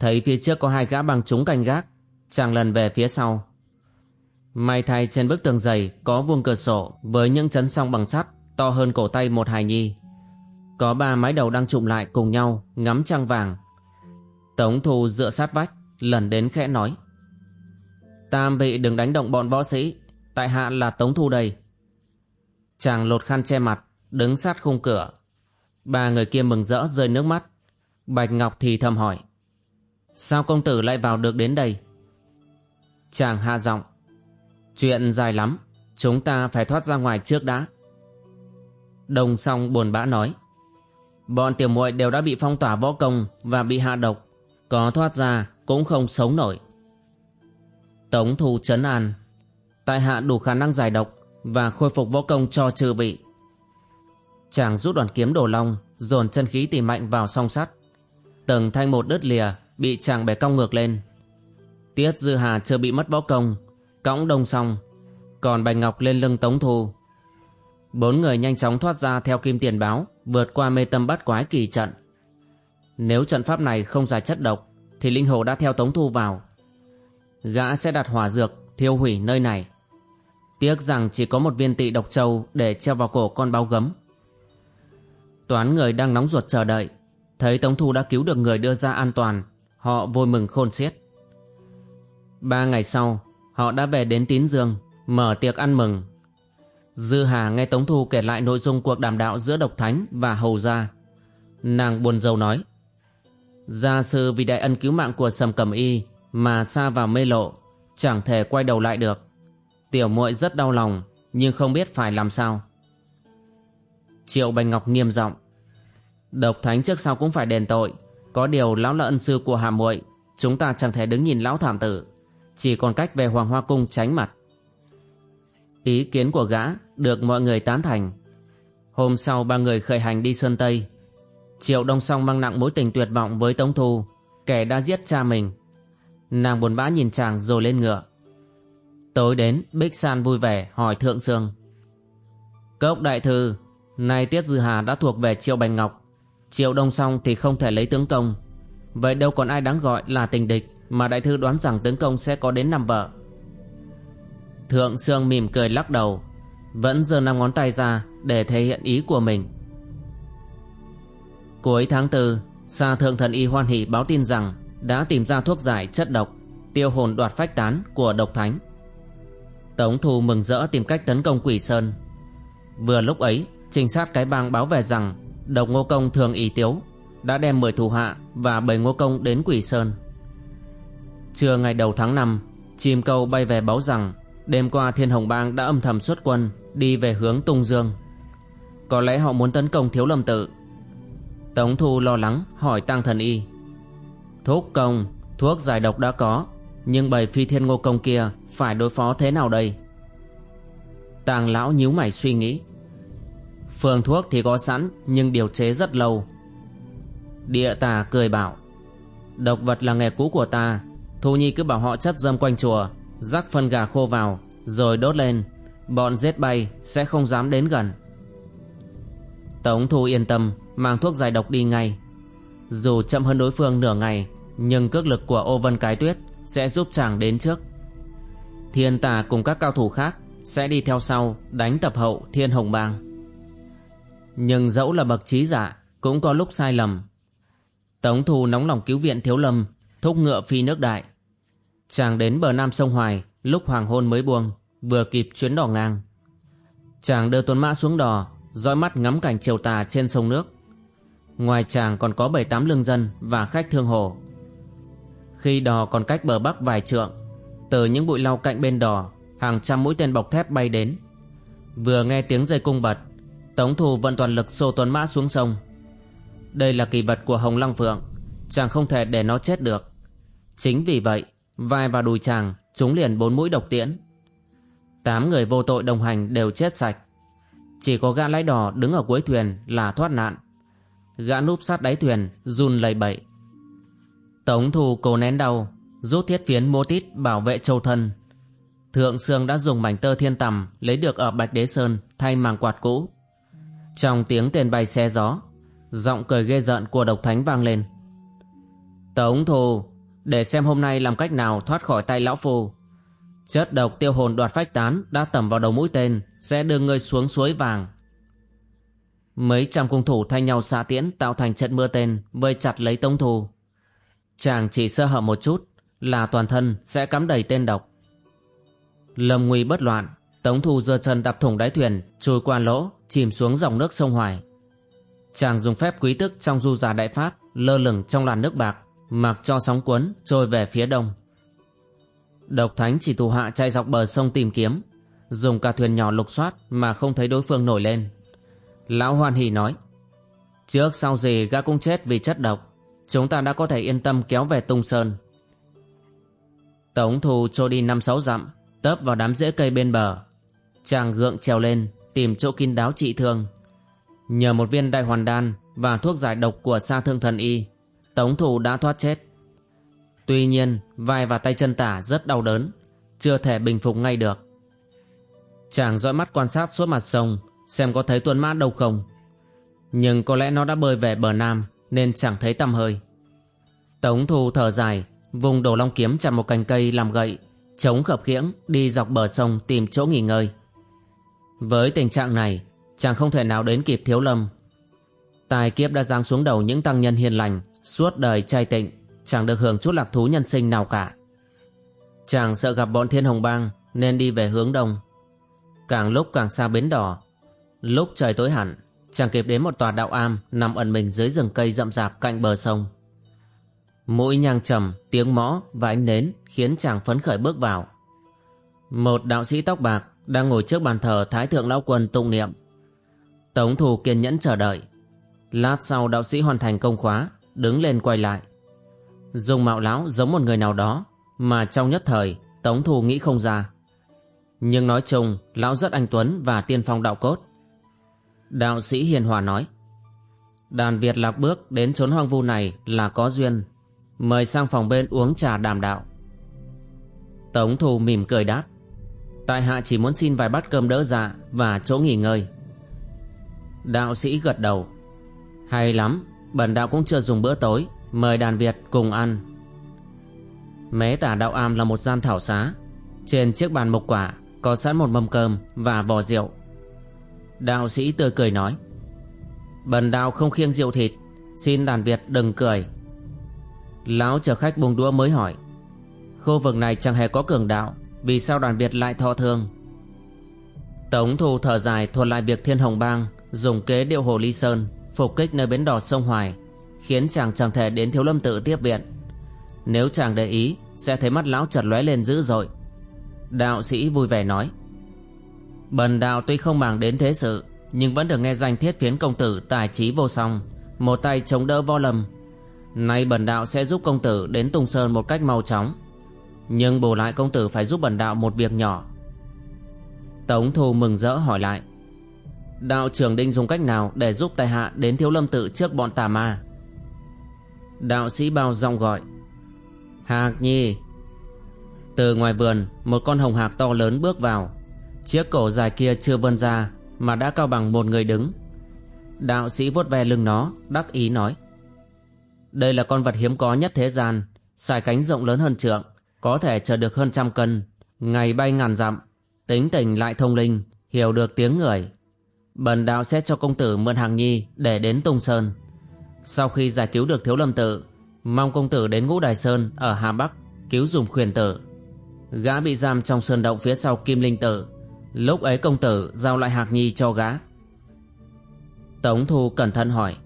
thấy phía trước có hai gã bằng chúng canh gác, chàng lần về phía sau. May thay trên bức tường dày có vuông cửa sổ với những chấn song bằng sắt, to hơn cổ tay một hài nhi. Có ba mái đầu đang trụm lại cùng nhau, ngắm trăng vàng. Tống thu dựa sát vách, lần đến khẽ nói. Tam vị đừng đánh động bọn võ sĩ, tại hạ là tống thu đây. Chàng lột khăn che mặt, đứng sát khung cửa. Ba người kia mừng rỡ rơi nước mắt. Bạch ngọc thì thầm hỏi sao công tử lại vào được đến đây? Chàng hạ giọng. Chuyện dài lắm, chúng ta phải thoát ra ngoài trước đã. Đồng song buồn bã nói. Bọn tiểu muội đều đã bị phong tỏa võ công và bị hạ độc. Có thoát ra cũng không sống nổi. Tống thu trấn an. Tại hạ đủ khả năng giải độc và khôi phục võ công cho trừ vị. Chàng rút đoàn kiếm đồ long, dồn chân khí tỉ mạnh vào song sắt. Từng thanh một đứt lìa bị chàng bẻ cong ngược lên. Tiết dư hà chưa bị mất võ công, cõng đông xong, còn bạch ngọc lên lưng tống thu. Bốn người nhanh chóng thoát ra theo kim tiền báo, vượt qua mê tâm bắt quái kỳ trận. Nếu trận pháp này không giải chất độc, thì linh hồ đã theo tống thu vào. Gã sẽ đặt hỏa dược thiêu hủy nơi này. Tiếc rằng chỉ có một viên tị độc châu để treo vào cổ con báo gấm. Toán người đang nóng ruột chờ đợi, thấy tống thu đã cứu được người đưa ra an toàn họ vui mừng khôn xiết. Ba ngày sau, họ đã về đến tín dương, mở tiệc ăn mừng. Dư hà nghe tống thu kể lại nội dung cuộc đàm đạo giữa độc thánh và hầu gia. Nàng buồn rầu nói, gia sư vì đại ân cứu mạng của sầm cẩm y mà xa vào mê lộ, chẳng thể quay đầu lại được. Tiểu muội rất đau lòng, nhưng không biết phải làm sao. Triệu bạch ngọc nghiêm giọng, Độc thánh trước sau cũng phải đền tội có điều lão là ân sư của Hà muội, Chúng ta chẳng thể đứng nhìn lão thảm tử. Chỉ còn cách về Hoàng Hoa Cung tránh mặt. Ý kiến của gã được mọi người tán thành. Hôm sau ba người khởi hành đi Sơn Tây. Triệu Đông Song mang nặng mối tình tuyệt vọng với Tống Thu, Kẻ đã giết cha mình. Nàng buồn bã nhìn chàng rồi lên ngựa. Tối đến, Bích San vui vẻ hỏi Thượng Sương. Cốc đại thư, Nay Tiết Dư Hà đã thuộc về Triệu Bành Ngọc. Triệu Đông xong thì không thể lấy tướng công. Vậy đâu còn ai đáng gọi là tình địch Mà đại thư đoán rằng tướng công sẽ có đến năm vợ? Thượng Sương mỉm cười lắc đầu, Vẫn giơ năm ngón tay ra Để thể hiện ý của mình. Cuối tháng tư, Sa Thượng Thần Y hoan hỷ báo tin rằng Đã tìm ra thuốc giải chất độc, Tiêu hồn đoạt phách tán của độc thánh. Tống Thu mừng rỡ tìm cách tấn công Quỷ Sơn. Vừa lúc ấy, Trinh sát cái bang báo về rằng Độc Ngô Công thường ý tiếu, Đã đem 10 thủ hạ và 7 Ngô Công đến Quỷ Sơn. Trưa ngày đầu tháng 5 Chim câu bay về báo rằng Đêm qua Thiên Hồng Bang đã âm thầm xuất quân, Đi về hướng Tung Dương. Có lẽ họ muốn tấn công Thiếu Lâm Tự. Tống Thu lo lắng, hỏi Tăng Thần Y. Thúc công, Thuốc giải độc đã có, Nhưng bầy phi thiên ngô công kia Phải đối phó thế nào đây? Tàng lão nhíu mày suy nghĩ. Phương thuốc thì có sẵn, Nhưng điều chế rất lâu. Địa tà cười bảo, Độc vật là nghề cũ của ta. Thu Nhi cứ bảo họ chất dâm quanh chùa, Rắc phân gà khô vào, Rồi đốt lên. Bọn giết bay sẽ không dám đến gần. Tống Thu yên tâm, Mang thuốc giải độc đi ngay. Dù chậm hơn đối phương nửa ngày, Nhưng cước lực của ô vân cái tuyết Sẽ giúp chàng đến trước. Thiên tà cùng các cao thủ khác Sẽ đi theo sau, đánh tập hậu thiên hồng bang. Nhưng dẫu là bậc trí giả, Cũng có lúc sai lầm. Tống Thu nóng lòng cứu viện thiếu lâm, Thúc ngựa phi nước đại. Chàng đến bờ nam sông Hoài, Lúc hoàng hôn mới buông, Vừa kịp chuyến đò ngang. Chàng đưa tuấn mã xuống đò, dõi mắt ngắm cảnh chiều tà trên sông nước. Ngoài chàng còn có bảy tám lương dân Và khách thương hồ. Khi đò còn cách bờ bắc vài trượng, Từ những bụi lau cạnh bên đò, Hàng trăm mũi tên bọc thép bay đến. Vừa nghe tiếng dây cung bật Tống thù vận toàn lực xô tuấn mã xuống sông. Đây là kỳ vật của Hồng Lăng Phượng, Chàng không thể để nó chết được. Chính vì vậy, Vai và đùi chàng Chúng liền bốn mũi độc tiễn. Tám người vô tội đồng hành đều chết sạch. Chỉ có gã lái đỏ đứng ở cuối thuyền là thoát nạn. Gã núp sát đáy thuyền, run lầy bậy Tống thù cố nén đau, Rút thiết phiến mô tít bảo vệ châu thân. Thượng Sương đã dùng mảnh tơ thiên tầm Lấy được ở Bạch Đế Sơn Thay màng quạt cũ. Trong tiếng tên bay xe gió Giọng cười ghê giận của độc thánh vang lên Tống thù để xem hôm nay làm cách nào thoát khỏi tay lão phù. Chất độc tiêu hồn đoạt phách tán đã tẩm vào đầu mũi tên, sẽ đưa ngươi xuống suối vàng. Mấy trăm cung thủ thay nhau xạ tiễn tạo thành trận mưa tên, vây chặt lấy tống thù. Chàng chỉ sơ hở một chút là toàn thân sẽ cắm đầy tên độc. Lâm nguy bất loạn, Tống Thu giơ chân đạp thủng đáy thuyền, trôi qua lỗ, chìm xuống dòng nước sông Hoài. Chàng dùng phép quý tức trong du giả đại pháp, lơ lửng trong làn nước bạc, mặc cho sóng cuốn trôi về phía đông. Độc Thánh chỉ tù hạ chạy dọc bờ sông tìm kiếm, dùng cả thuyền nhỏ lục soát mà không thấy đối phương nổi lên. Lão Hoan Hỷ nói, trước sau gì gã cũng chết vì chất độc, chúng ta đã có thể yên tâm kéo về Tung Sơn. Tống thù trôi đi năm sáu dặm, tấp vào đám rễ cây bên bờ. Chàng gượng trèo lên, tìm chỗ kín đáo trị thương. Nhờ một viên đại hoàn đan và thuốc giải độc của sa thương thần y Tống thủ đã thoát chết. Tuy nhiên vai và tay chân tả rất đau đớn Chưa thể bình phục ngay được. Chàng dõi mắt quan sát suốt mặt sông Xem có thấy tuấn mã đâu không. Nhưng có lẽ nó đã bơi về bờ nam Nên chẳng thấy tăm hơi. Tống thủ thở dài Vùng đổ long kiếm chặt một cành cây làm gậy Chống khập khiễng đi dọc bờ sông tìm chỗ nghỉ ngơi. Với tình trạng này, Chàng không thể nào đến kịp thiếu lâm. Tài kiếp đã giáng xuống đầu những tăng nhân hiền lành, Suốt đời trai tịnh, Chẳng được hưởng chút lạc thú nhân sinh nào cả. Chàng sợ gặp bọn thiên hồng bang, Nên đi về hướng đông. Càng lúc càng xa bến đỏ, Lúc trời tối hẳn, Chàng kịp đến một tòa đạo am Nằm ẩn mình dưới rừng cây rậm rạp cạnh bờ sông. Mũi nhang trầm, Tiếng mõ và ánh nến Khiến chàng phấn khởi bước vào. Một đạo sĩ tóc bạc đang ngồi trước bàn thờ Thái thượng lão quân tụng niệm. Tống thù kiên nhẫn chờ đợi. Lát sau đạo sĩ hoàn thành công khóa, Đứng lên quay lại. Dùng mạo lão giống một người nào đó, Mà trong nhất thời, Tống thủ nghĩ không ra. Nhưng nói chung, Lão rất anh Tuấn và tiên phong đạo cốt. Đạo sĩ hiền hòa nói, Đàn Việt lạc bước đến chốn hoang vu này là có duyên. Mời sang phòng bên uống trà đàm đạo. Tống Thù mỉm cười đáp Tại hạ chỉ muốn xin vài bát cơm đỡ dạ Và chỗ nghỉ ngơi. Đạo sĩ gật đầu. Hay lắm, Bần đạo cũng chưa dùng bữa tối, Mời đàn Việt cùng ăn. Mé tả đạo am là một gian thảo xá. Trên chiếc bàn mộc quả Có sẵn một mâm cơm và vò rượu. Đạo sĩ tươi cười nói. Bần đạo không khiêng rượu thịt, Xin đàn Việt đừng cười. Lão chờ khách buông đũa mới hỏi. Khu vực này chẳng hề có cường đạo vì sao đoàn Việt lại thọ thương Tống thù thở dài, thuật lại việc Thiên Hồng Bang Dùng kế điệu hồ Ly Sơn Phục kích nơi bến đò sông Hoài, Khiến chàng chẳng thể đến thiếu lâm tự tiếp viện. Nếu chàng để ý, Sẽ thấy mắt lão chật lóe lên dữ dội. Đạo sĩ vui vẻ nói, Bần đạo tuy không màng đến thế sự, Nhưng vẫn được nghe danh thiết phiến công tử Tài trí vô song, Một tay chống đỡ võ lâm. Nay bần đạo sẽ giúp công tử đến tùng Sơn một cách mau chóng. Nhưng bù lại công tử phải giúp bần đạo một việc nhỏ. Tống Thu mừng rỡ hỏi lại, Đạo trưởng định dùng cách nào để giúp tài hạ đến thiếu lâm tự trước bọn tà ma? Đạo sĩ bao rong gọi, Hạc nhi. Từ ngoài vườn, Một con hồng hạc to lớn bước vào. Chiếc cổ dài kia chưa vươn ra Mà đã cao bằng một người đứng. Đạo sĩ vuốt ve lưng nó, Đắc ý nói, Đây là con vật hiếm có nhất thế gian, Xài cánh rộng lớn hơn trượng có thể chở được hơn trăm cân. Ngày bay ngàn dặm, Tính tình lại thông linh, Hiểu được tiếng người. Bần đạo sẽ cho công tử mượn hàng nhi Để đến Tung Sơn. Sau khi giải cứu được thiếu lâm tự, Mong công tử đến ngũ đài sơn ở Hà Bắc Cứu dùng khuyền tử. Gã bị giam trong sơn động phía sau kim linh tử Lúc ấy công tử giao lại hạc nhi cho gã. Tống thu cẩn thận hỏi,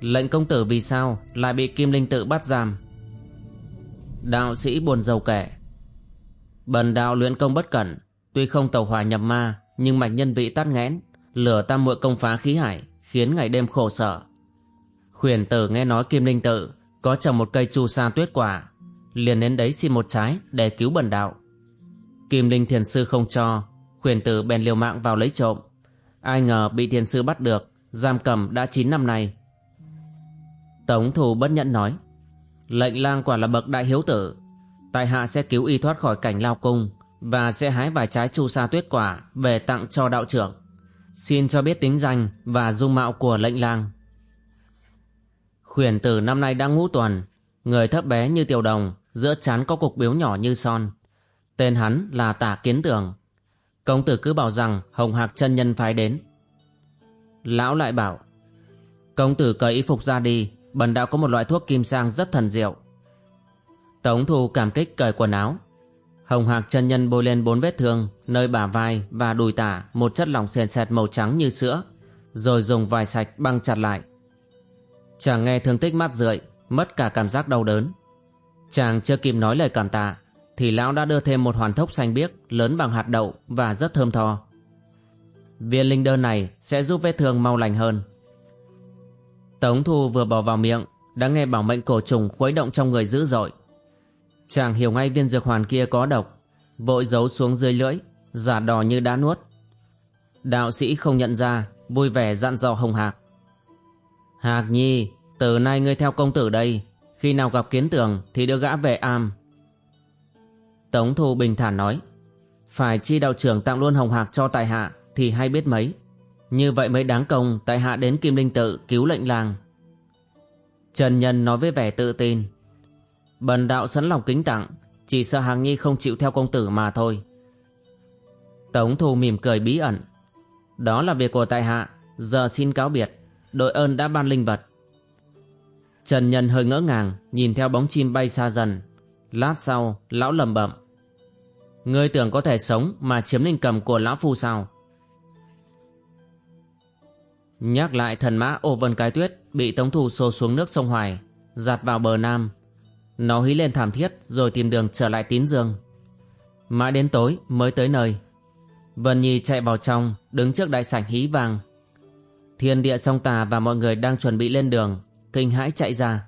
Lệnh công tử vì sao lại bị kim linh tự bắt giam? Đạo sĩ buồn rầu kể Bần đạo luyện công bất cẩn Tuy không tàu hòa nhập ma Nhưng mạch nhân vị tắt nghẽn Lửa tam muội công phá khí hải Khiến ngày đêm khổ sở Khuyển tử nghe nói Kim Linh Tự có trồng một cây chu sa tuyết quả, liền đến đấy xin một trái để cứu bần đạo. Kim Linh Thiền Sư không cho, khuyển tử bèn liều mạng vào lấy trộm. Ai ngờ bị Thiền Sư bắt được, giam cầm đã 9 năm nay. Tống thủ bất nhẫn nói, lệnh lang quả là bậc đại hiếu tử, tại hạ sẽ cứu y thoát khỏi cảnh lao cung và sẽ hái vài trái chu sa tuyết quả về tặng cho đạo trưởng. Xin cho biết tính danh và dung mạo của lệnh lang. Khuyển tử năm nay đã ngũ tuần, người thấp bé như tiểu đồng, giữa chán có cục biếu nhỏ như son. Tên hắn là Tả Kiến Tường. Công tử cứ bảo rằng Hồng Hạc chân nhân phái đến. Lão lại bảo, công tử cởi y phục ra đi, bần đạo có một loại thuốc kim sang rất thần diệu. Tống thu cảm kích cởi quần áo. Hồng Hạc chân nhân bôi lên bốn vết thương, nơi bả vai và đùi tả một chất lỏng sền sệt màu trắng như sữa, rồi dùng vài sạch băng chặt lại Chàng nghe thương tích mắt rượi Mất cả cảm giác đau đớn Chàng chưa kịp nói lời cảm tạ Thì lão đã đưa thêm một hoàn thốc xanh biếc Lớn bằng hạt đậu và rất thơm tho Viên linh đơn này Sẽ giúp vết thương mau lành hơn Tống thu vừa bỏ vào miệng Đã nghe bảo mệnh cổ trùng khuấy động trong người dữ dội Chàng hiểu ngay viên dược hoàn kia có độc Vội giấu xuống dưới lưỡi Giả đò như đã nuốt Đạo sĩ không nhận ra Vui vẻ dặn dò hồng hạc Hạc Nhi, từ nay ngươi theo công tử đây, khi nào gặp kiến tường thì đưa gã về am. Tống Thu bình thản nói, phải chi đạo trưởng tặng luôn hồng hạc cho tài hạ thì hay biết mấy. Như vậy mới đáng công tại hạ đến Kim Linh Tự cứu lệnh làng. Trần Nhân nói với vẻ tự tin. Bần đạo sẵn lòng kính tặng, chỉ sợ Hàng Nhi không chịu theo công tử mà thôi. Tống Thu mỉm cười bí ẩn. Đó là việc của tại hạ, giờ xin cáo biệt đội ơn đã ban linh vật. Trần Nhân hơi ngỡ ngàng, nhìn theo bóng chim bay xa dần. Lát sau, lão lầm bẩm. Ngươi tưởng có thể sống mà chiếm linh cầm của lão phu sao? Nhắc lại thần mã ô vân cái tuyết bị tống thủ xô xuống nước sông Hoài, giạt vào bờ Nam. Nó hí lên thảm thiết rồi tìm đường trở lại tín dương. Mãi đến tối mới tới nơi. Vân Nhi chạy vào trong, đứng trước đại sảnh hí vàng, Thiên địa song tà và mọi người đang chuẩn bị lên đường Kinh hãi chạy ra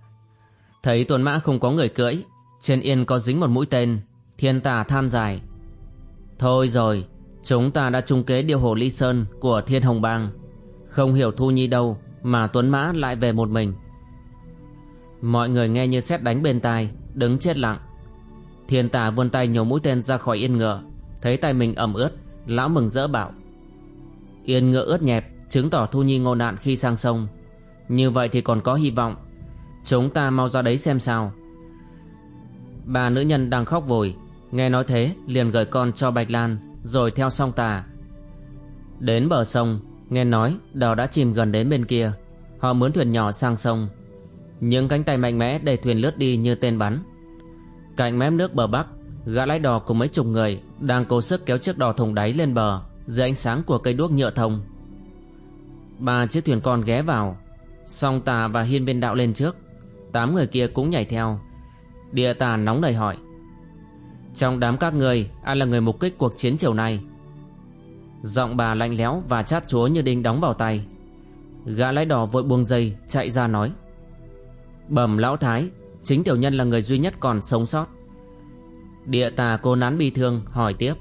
Thấy tuần mã không có người cưỡi Trên yên có dính một mũi tên Thiên tà than dài Thôi rồi Chúng ta đã trung kế điều hồ ly sơn Của thiên hồng bang không hiểu Thu Nhi đâu, Mà Tuấn Mã lại về một mình. Mọi người nghe như xét đánh bên tai, Đứng chết lặng. Thiên tà vươn tay nhổ mũi tên ra khỏi yên ngựa, Thấy tay mình ẩm ướt, Lão mừng rỡ bảo. Yên ngựa ướt nhẹp, Chứng tỏ Thu Nhi ngộ nạn khi sang sông. Như vậy thì còn có hy vọng. Chúng ta mau ra đấy xem sao. Bà nữ nhân đang khóc vùi Nghe nói thế, liền gửi con cho Bạch Lan, Rồi theo song tà. Đến bờ sông Nghe nói, đò đã chìm gần đến bên kia. Họ mướn thuyền nhỏ sang sông. Những cánh tay mạnh mẽ đẩy thuyền lướt đi như tên bắn. Cạnh mép nước bờ bắc, Gã lái đò cùng mấy chục người Đang cố sức kéo chiếc đò thùng đáy lên bờ Dưới ánh sáng của cây đuốc nhựa thông. Ba chiếc thuyền con ghé vào. Song tà và hiên viên đạo lên trước. Tám người kia cũng nhảy theo. Địa tà nóng nảy hỏi, Trong đám các người Ai là người mục kích cuộc chiến chiều nay? Giọng bà lạnh lẽo Và chát chúa như đinh đóng vào tay. Gã lái đò vội buông dây, Chạy ra nói. Bẩm lão thái, Chính tiểu nhân là người duy nhất còn sống sót. Địa tà cô nán bi thương, hỏi tiếp.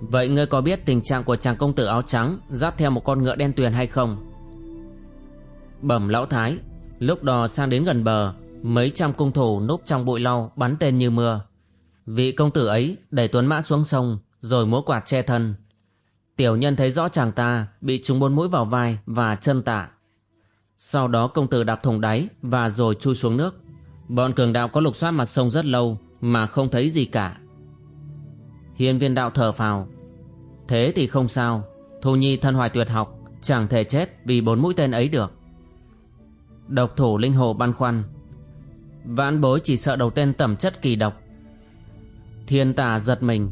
Vậy ngươi có biết tình trạng của chàng công tử áo trắng Dắt theo một con ngựa đen tuyền hay không? Bẩm lão thái, Lúc đò sang đến gần bờ, Mấy trăm cung thủ núp trong bụi lau Bắn tên như mưa. Vị công tử ấy đẩy tuấn mã xuống sông, Rồi múa quạt che thân. Tiểu nhân thấy rõ chàng ta, Bị trúng bốn mũi vào vai và chân tạ. Sau đó công tử đạp thùng đáy Và rồi chui xuống nước. Bọn cường đạo có lục soát mặt sông rất lâu Mà không thấy gì cả. Hiên viên đạo thở phào. Thế thì không sao. Thu Nhi thân hoài tuyệt học, Chẳng thể chết vì bốn mũi tên ấy được. Độc thủ linh hồ băn khoăn. Vãn bối chỉ sợ đầu tên tẩm chất kỳ độc. Thiên tà giật mình.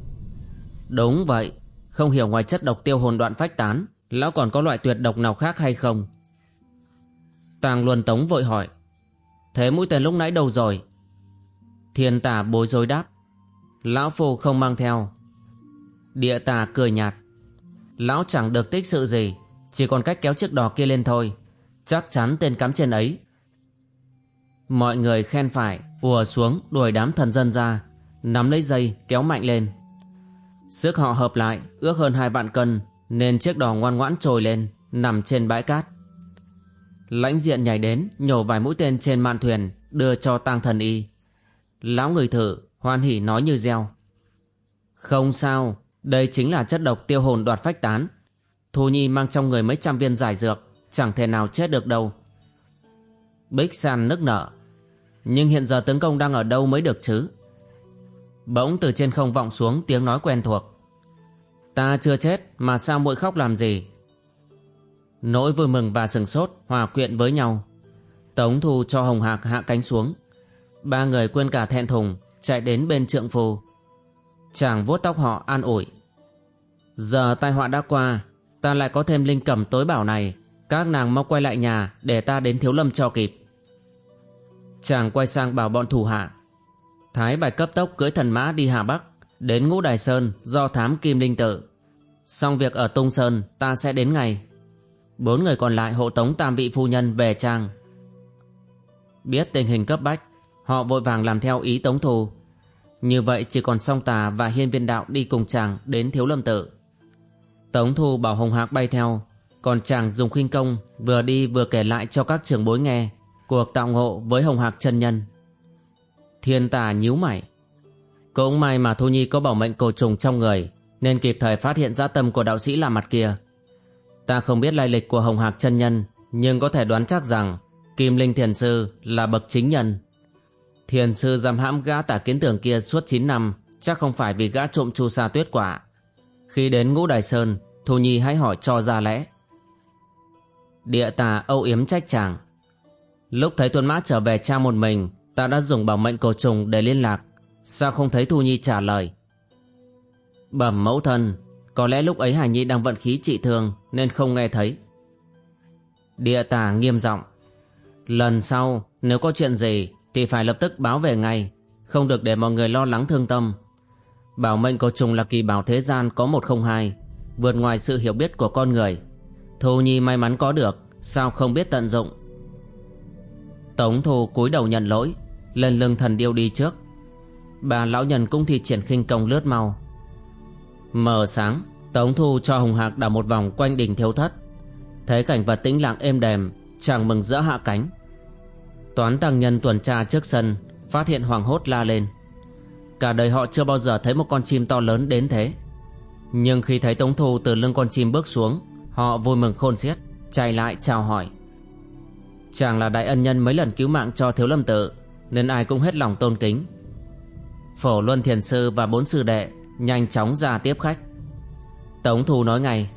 Đúng vậy. Không hiểu ngoài chất độc tiêu hồn đoạn phách tán, Lão còn có loại tuyệt độc nào khác hay không? Tàng luân tống vội hỏi. Thế mũi tên lúc nãy đâu rồi? Thiên tà bối rối đáp. Lão phu không mang theo. Địa tà cười nhạt. Lão chẳng được tích sự gì, Chỉ còn cách kéo chiếc đò kia lên thôi. Chắc chắn tên cắm trên ấy. Mọi người khen phải, ùa xuống, đuổi đám thần dân ra. Nắm lấy dây, kéo mạnh lên. Sức họ hợp lại, ước hơn hai vạn cân, Nên chiếc đò ngoan ngoãn trồi lên, Nằm trên bãi cát. Lãnh diện nhảy đến, Nhổ vài mũi tên trên mạn thuyền, Đưa cho tang thần y. Lão người thử, hoan hỉ nói như reo. Không sao, Đây chính là chất độc tiêu hồn đoạt phách tán. Thu Nhi mang trong người mấy trăm viên giải dược, Chẳng thể nào chết được đâu. Bích San nức nở. Nhưng hiện giờ tướng công đang ở đâu mới được chứ? Bỗng từ trên không vọng xuống tiếng nói quen thuộc. Ta chưa chết, mà sao muội khóc làm gì? Nỗi vui mừng và sừng sốt hòa quyện với nhau. Tống Thu cho Hồng Hạc hạ cánh xuống. Ba người quên cả thẹn thùng, Chạy đến bên trượng phu Chàng vuốt tóc họ an ủi. Giờ tai họa đã qua, Ta lại có thêm linh cẩm tối bảo này. Các nàng mau quay lại nhà Để ta đến thiếu lâm cho kịp. Chàng quay sang bảo bọn thủ hạ. Thái bài cấp tốc cưỡi thần mã đi Hà Bắc, Đến ngũ Đài Sơn do thám Kim Linh Tự. Xong việc ở Tung Sơn, ta sẽ đến ngày Bốn người còn lại hộ tống tam vị phu nhân về trang. Biết tình hình cấp bách, Họ vội vàng làm theo ý tống thù. Như vậy chỉ còn song tà và hiên viên đạo đi cùng chàng đến thiếu lâm tự. Tống thu bảo Hồng Hạc bay theo, Còn chàng dùng khinh công Vừa đi vừa kể lại cho các trưởng bối nghe. Cuộc tạo ngộ với Hồng Hạc chân nhân. Thiên tà nhíu mày. Cũng may mà Thu Nhi có bảo mệnh cổ trùng trong người, Nên kịp thời phát hiện ra tâm của đạo sĩ là mặt kia. Ta không biết lai lịch của Hồng Hạc chân nhân, Nhưng có thể đoán chắc rằng Kim Linh Thiền Sư là bậc chính nhân. Thiền Sư giam hãm gã tả kiến tưởng kia suốt 9 năm, Chắc không phải vì gã trộm chu sa tuyết quả. Khi đến ngũ đài sơn, Thu Nhi hãy hỏi cho ra lẽ. Địa tà âu yếm trách chàng. Lúc thấy tuân mã trở về cha một mình Ta đã dùng bảo mệnh cổ trùng để liên lạc. Sao không thấy Thu Nhi trả lời? Bẩm mẫu thân, Có lẽ lúc ấy Hải Nhi đang vận khí trị thương Nên không nghe thấy. Địa tả nghiêm giọng. Lần sau, nếu có chuyện gì Thì phải lập tức báo về ngay, Không được để mọi người lo lắng thương tâm. Bảo mệnh cổ trùng là kỳ bảo thế gian có một không hai, Vượt ngoài sự hiểu biết của con người. Thu Nhi may mắn có được, Sao không biết tận dụng? Tống Thu cúi đầu nhận lỗi. Lên lưng thần điêu đi trước. Bà lão nhân cũng thi triển khinh công lướt mau. Mờ sáng, Tống Thu cho Hùng Hạc đảo một vòng quanh đỉnh thiếu thất. Thấy cảnh vật tĩnh lặng êm đềm, Chàng mừng rỡ hạ cánh. Toán tăng nhân tuần tra trước sân, Phát hiện hoàng hốt la lên. Cả đời họ chưa bao giờ thấy một con chim to lớn đến thế. Nhưng khi thấy Tống Thu từ lưng con chim bước xuống, Họ vui mừng khôn xiết, Chạy lại chào hỏi. Chàng là đại ân nhân mấy lần cứu mạng cho thiếu lâm tự. Nên ai cũng hết lòng tôn kính. Phổ Luân Thiền Sư và bốn sư đệ Nhanh chóng ra tiếp khách. Tống Thù nói ngay,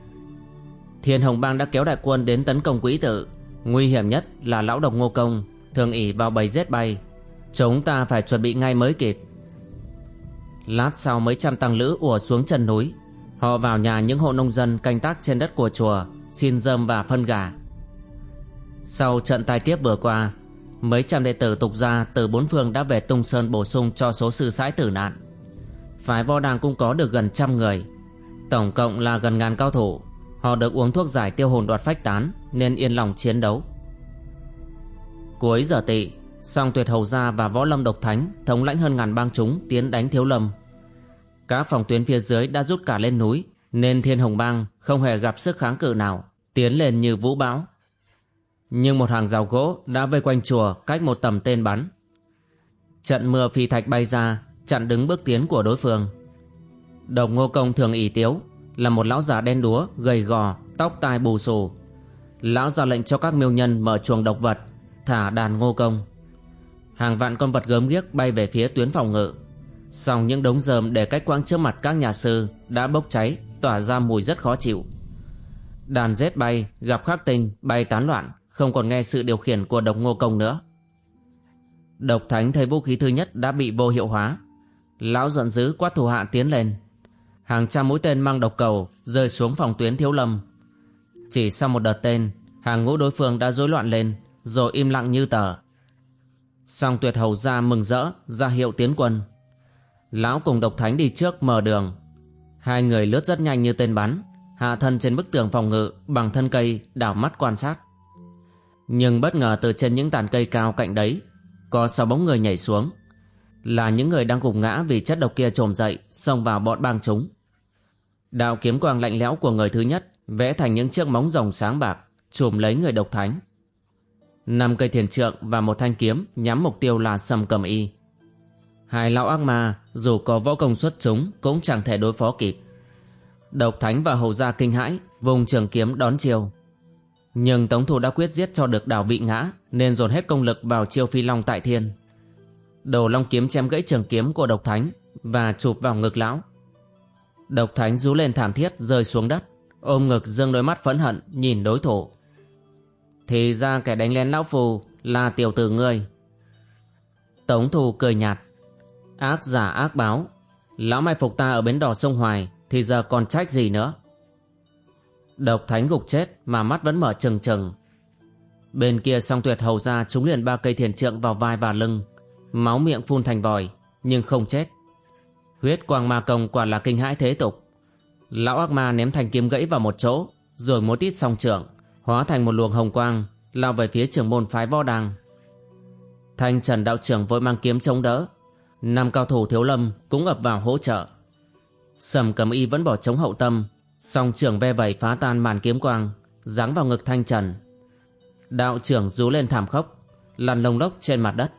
Thiên Hồng Bang đã kéo đại quân đến tấn công quỹ tự. Nguy hiểm nhất là lão độc ngô công Thường ỉ vào bầy rết bay. Chúng ta phải chuẩn bị ngay mới kịp. Lát sau mấy trăm tăng lữ ùa xuống chân núi. Họ vào nhà những hộ nông dân canh tác trên đất của chùa, Xin dơm và phân gà. Sau trận tai kiếp vừa qua Mấy trăm đệ tử tục gia từ bốn phương đã về Tung Sơn bổ sung cho số sư sãi tử nạn. Phái võ đàng cũng có được gần trăm người. Tổng cộng là gần ngàn cao thủ. Họ được uống thuốc giải tiêu hồn đoạt phách tán, Nên yên lòng chiến đấu. Cuối giờ tị, Song tuyệt hầu gia và võ lâm độc thánh Thống lãnh hơn ngàn bang chúng tiến đánh thiếu lâm. Các phòng tuyến phía dưới đã rút cả lên núi, Nên thiên hồng bang không hề gặp sức kháng cự nào, Tiến lên như vũ bão. Nhưng một hàng rào gỗ đã vây quanh chùa cách một tầm tên bắn. Trận mưa phi thạch bay ra Chặn đứng bước tiến của đối phương. Đồng ngô công thường ỉ tiếu Là một lão già đen đúa, gầy gò, tóc tai bù xù. Lão ra lệnh cho các miêu nhân mở chuồng độc vật Thả đàn ngô công. Hàng vạn con vật gớm ghiếc bay về phía tuyến phòng ngự. Song những đống rơm để cách quãng trước mặt các nhà sư Đã bốc cháy, tỏa ra mùi rất khó chịu. Đàn rết bay, gặp khắc tinh, bay tán loạn. Không còn nghe sự điều khiển của độc ngô công nữa. Độc thánh thấy vũ khí thứ nhất đã bị vô hiệu hóa. Lão giận dữ quát thủ hạ tiến lên. Hàng trăm mũi tên mang độc cầu Rơi xuống phòng tuyến thiếu lâm. Chỉ sau một đợt tên, Hàng ngũ đối phương đã rối loạn lên, Rồi im lặng như tờ. Song tuyệt hầu ra mừng rỡ, ra hiệu tiến quân. Lão cùng độc thánh đi trước mở đường. Hai người lướt rất nhanh như tên bắn, Hạ thân trên bức tường phòng ngự Bằng thân cây, đảo mắt quan sát. Nhưng bất ngờ từ trên những tàn cây cao cạnh đấy, Có sáu bóng người nhảy xuống. Là những người đang gục ngã vì chất độc kia trồm dậy, Xông vào bọn bang chúng. Đạo kiếm quang lạnh lẽo của người thứ nhất Vẽ thành những chiếc móng rồng sáng bạc Chùm lấy người độc thánh. Năm cây thiền trượng và một thanh kiếm nhắm mục tiêu là sầm cầm y. Hai lão ác ma, dù có võ công xuất chúng, cũng chẳng thể đối phó kịp. Độc thánh và hầu gia kinh hãi, vùng trường kiếm đón chiều nhưng tống thủ đã quyết giết cho được đào vị ngã, nên dồn hết công lực vào chiêu phi long tại thiên. Đầu long kiếm chém gãy trường kiếm của độc thánh và chụp vào ngực lão. Độc thánh rú lên thảm thiết, rơi xuống đất, ôm ngực dương đôi mắt phẫn hận, nhìn đối thủ. Thì ra kẻ đánh lén lão phù là tiểu tử ngươi. Tống thù cười nhạt. Ác giả, ác báo. Lão mai phục ta ở bến đò sông Hoài, Thì giờ còn trách gì nữa? Độc thánh gục chết Mà mắt vẫn mở trừng trừng. Bên kia song tuyệt hầu ra Chúng liền ba cây thiền trượng vào vai và lưng, Máu miệng phun thành vòi, Nhưng không chết. Huyết quang ma công quả là kinh hãi thế tục. Lão ác ma ném thành kiếm gãy vào một chỗ, Rồi múa tít song trưởng hóa thành một luồng hồng quang, lao về phía trưởng môn phái võ đàng. Thanh trần đạo trưởng vội mang kiếm chống đỡ. Năm cao thủ thiếu lâm cũng ập vào hỗ trợ. Sầm cầm y vẫn bỏ chống hậu tâm song trưởng ve vẩy phá tan màn kiếm quang, giáng vào ngực thanh trần. Đạo trưởng rú lên thảm khốc, lăn lông lốc trên mặt đất.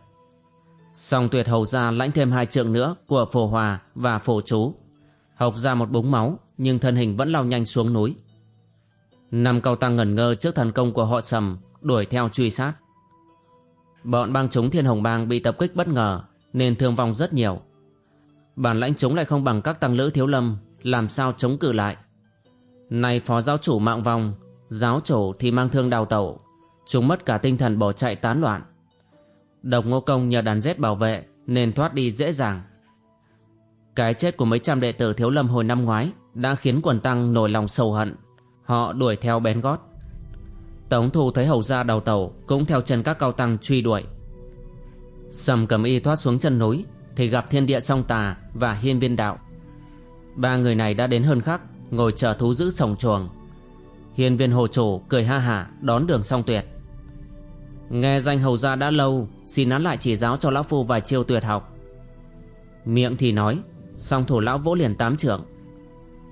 Song tuyệt hầu ra lãnh thêm hai trượng nữa của phổ hòa và phổ chú. Hộc ra một búng máu, nhưng thân hình vẫn lao nhanh xuống núi. Năm cao tăng ngẩn ngơ trước thần công của họ sầm, Đuổi theo truy sát. Bọn bang chúng thiên hồng bang bị tập kích bất ngờ, Nên thương vong rất nhiều. Bản lãnh chúng lại không bằng các tăng lữ thiếu lâm, Làm sao chống cự lại? Nay phó giáo chủ mạng vong Giáo chủ thì mang thương đào tẩu. Chúng mất cả tinh thần bỏ chạy tán loạn. Độc ngô công nhờ đàn rết bảo vệ Nên thoát đi dễ dàng. Cái chết của mấy trăm đệ tử thiếu lâm hồi năm ngoái Đã khiến quần tăng nổi lòng sầu hận. Họ đuổi theo bén gót. Tống thu thấy hầu ra đầu tàu Cũng theo chân các cao tăng truy đuổi. Sầm cầm y thoát xuống chân núi Thì gặp thiên địa song tà Và hiên viên đạo. Ba người này đã đến hơn khắc. Ngồi chờ thú giữ sòng chuồng. Hiền viên hồ chủ cười ha hả, đón đường song tuyệt. Nghe danh hầu gia đã lâu, Xin nán lại chỉ giáo cho lão phu vài chiêu tuyệt học. Miệng thì nói, Song thủ lão vỗ liền tám trưởng.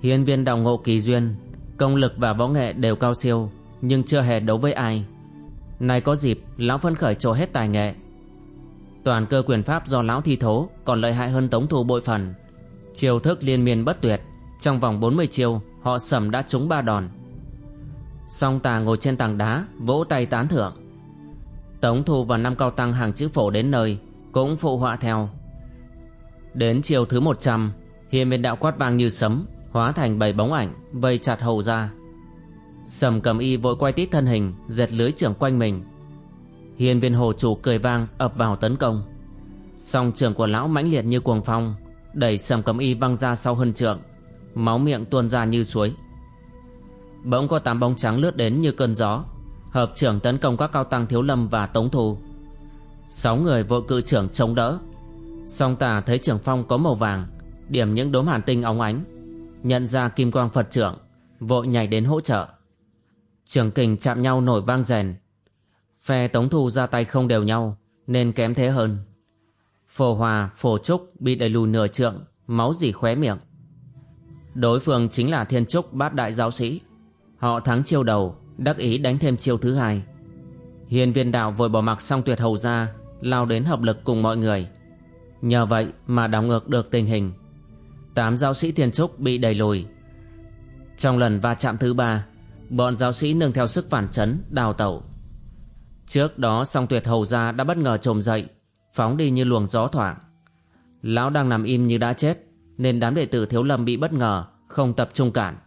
Hiền viên đào ngộ kỳ duyên, Công lực và võ nghệ đều cao siêu, Nhưng chưa hề đấu với ai. Nay có dịp, Lão phân khởi trổ hết tài nghệ. Toàn cơ quyền pháp do lão thi thố, Còn lợi hại hơn tống thủ bội phần. Chiêu thức liên miên bất tuyệt. Trong vòng 40 chiêu Họ sầm đã trúng ba đòn. Song tà ngồi trên tảng đá, Vỗ tay tán thưởng. Tống thu và năm cao tăng hàng chữ phổ đến nơi, Cũng phụ họa theo. Đến chiều thứ 100 Hiên viên đạo quát vang như sấm, Hóa thành bảy bóng ảnh, Vây chặt hầu ra. Sầm cầm y vội quay tít thân hình Dệt lưới trưởng quanh mình. Hiên viên hồ chủ cười vang, ập vào tấn công. Song trường của lão mãnh liệt như cuồng phong, Đẩy sầm cầm y văng ra sau hơn trượng. Máu miệng tuôn ra như suối. Bỗng có tám bóng trắng lướt đến như cơn gió. Hợp trưởng tấn công các cao tăng thiếu lâm và tống thù. Sáu người vội cự trưởng chống đỡ. Song tà thấy trưởng phong có màu vàng Điểm những đốm hàn tinh óng ánh. Nhận ra kim quang Phật trưởng Vội nhảy đến hỗ trợ. Trường kình chạm nhau nổi vang rèn. Phe tống thu ra tay không đều nhau Nên kém thế hơn. Phổ hòa, phổ trúc bị đẩy lùi nửa trượng Máu dì khóe miệng. Đối phương chính là thiên trúc bát đại giáo sĩ. Họ thắng chiêu đầu, Đắc ý đánh thêm chiêu thứ hai. Hiền viên đạo vội bỏ mặc xong tuyệt hầu ra, Lao đến hợp lực cùng mọi người. Nhờ vậy mà đảo ngược được tình hình. Tám giáo sĩ thiên trúc bị đẩy lùi. Trong lần va chạm thứ ba, Bọn giáo sĩ nương theo sức phản chấn, Đào tẩu. Trước đó song tuyệt hầu ra đã bất ngờ trồm dậy, Phóng đi như luồng gió thoảng. Lão đang nằm im như đã chết nên đám đệ tử thiếu lâm bị bất ngờ, Không tập trung cản.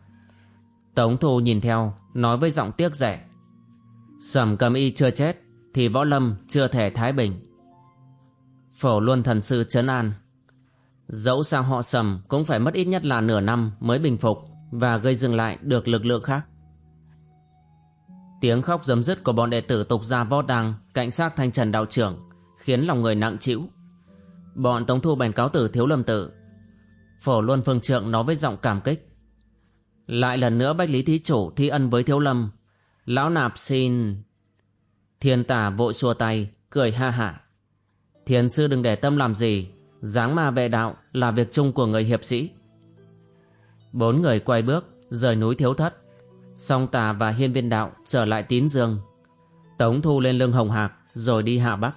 Tống thu nhìn theo, Nói với giọng tiếc rẻ. Sầm cầm y chưa chết, Thì võ lâm chưa thể thái bình. Phổ luân thần sư trấn an. Dẫu sao họ sầm Cũng phải mất ít nhất là nửa năm Mới bình phục Và gây dừng lại được lực lượng khác. Tiếng khóc dấm dứt của bọn đệ tử tục gia võ đăng Cạnh xác thanh trần đạo trưởng Khiến lòng người nặng chịu Bọn tống thu bèn cáo tử thiếu lâm tử Phổ luân phương trượng nói với giọng cảm kích lại lần nữa Bách Lý Thí Chủ thi ân với Thiếu Lâm. Lão nạp xin... Thiên tả vội xua tay, cười ha hả. Thiền sư đừng để tâm làm gì, dáng ma vệ đạo là việc chung của người hiệp sĩ. Bốn người quay bước, rời núi thiếu thất. Song tà và hiên viên đạo trở lại tín dương. Tống thu lên lưng hồng hạc, rồi đi hạ bắc.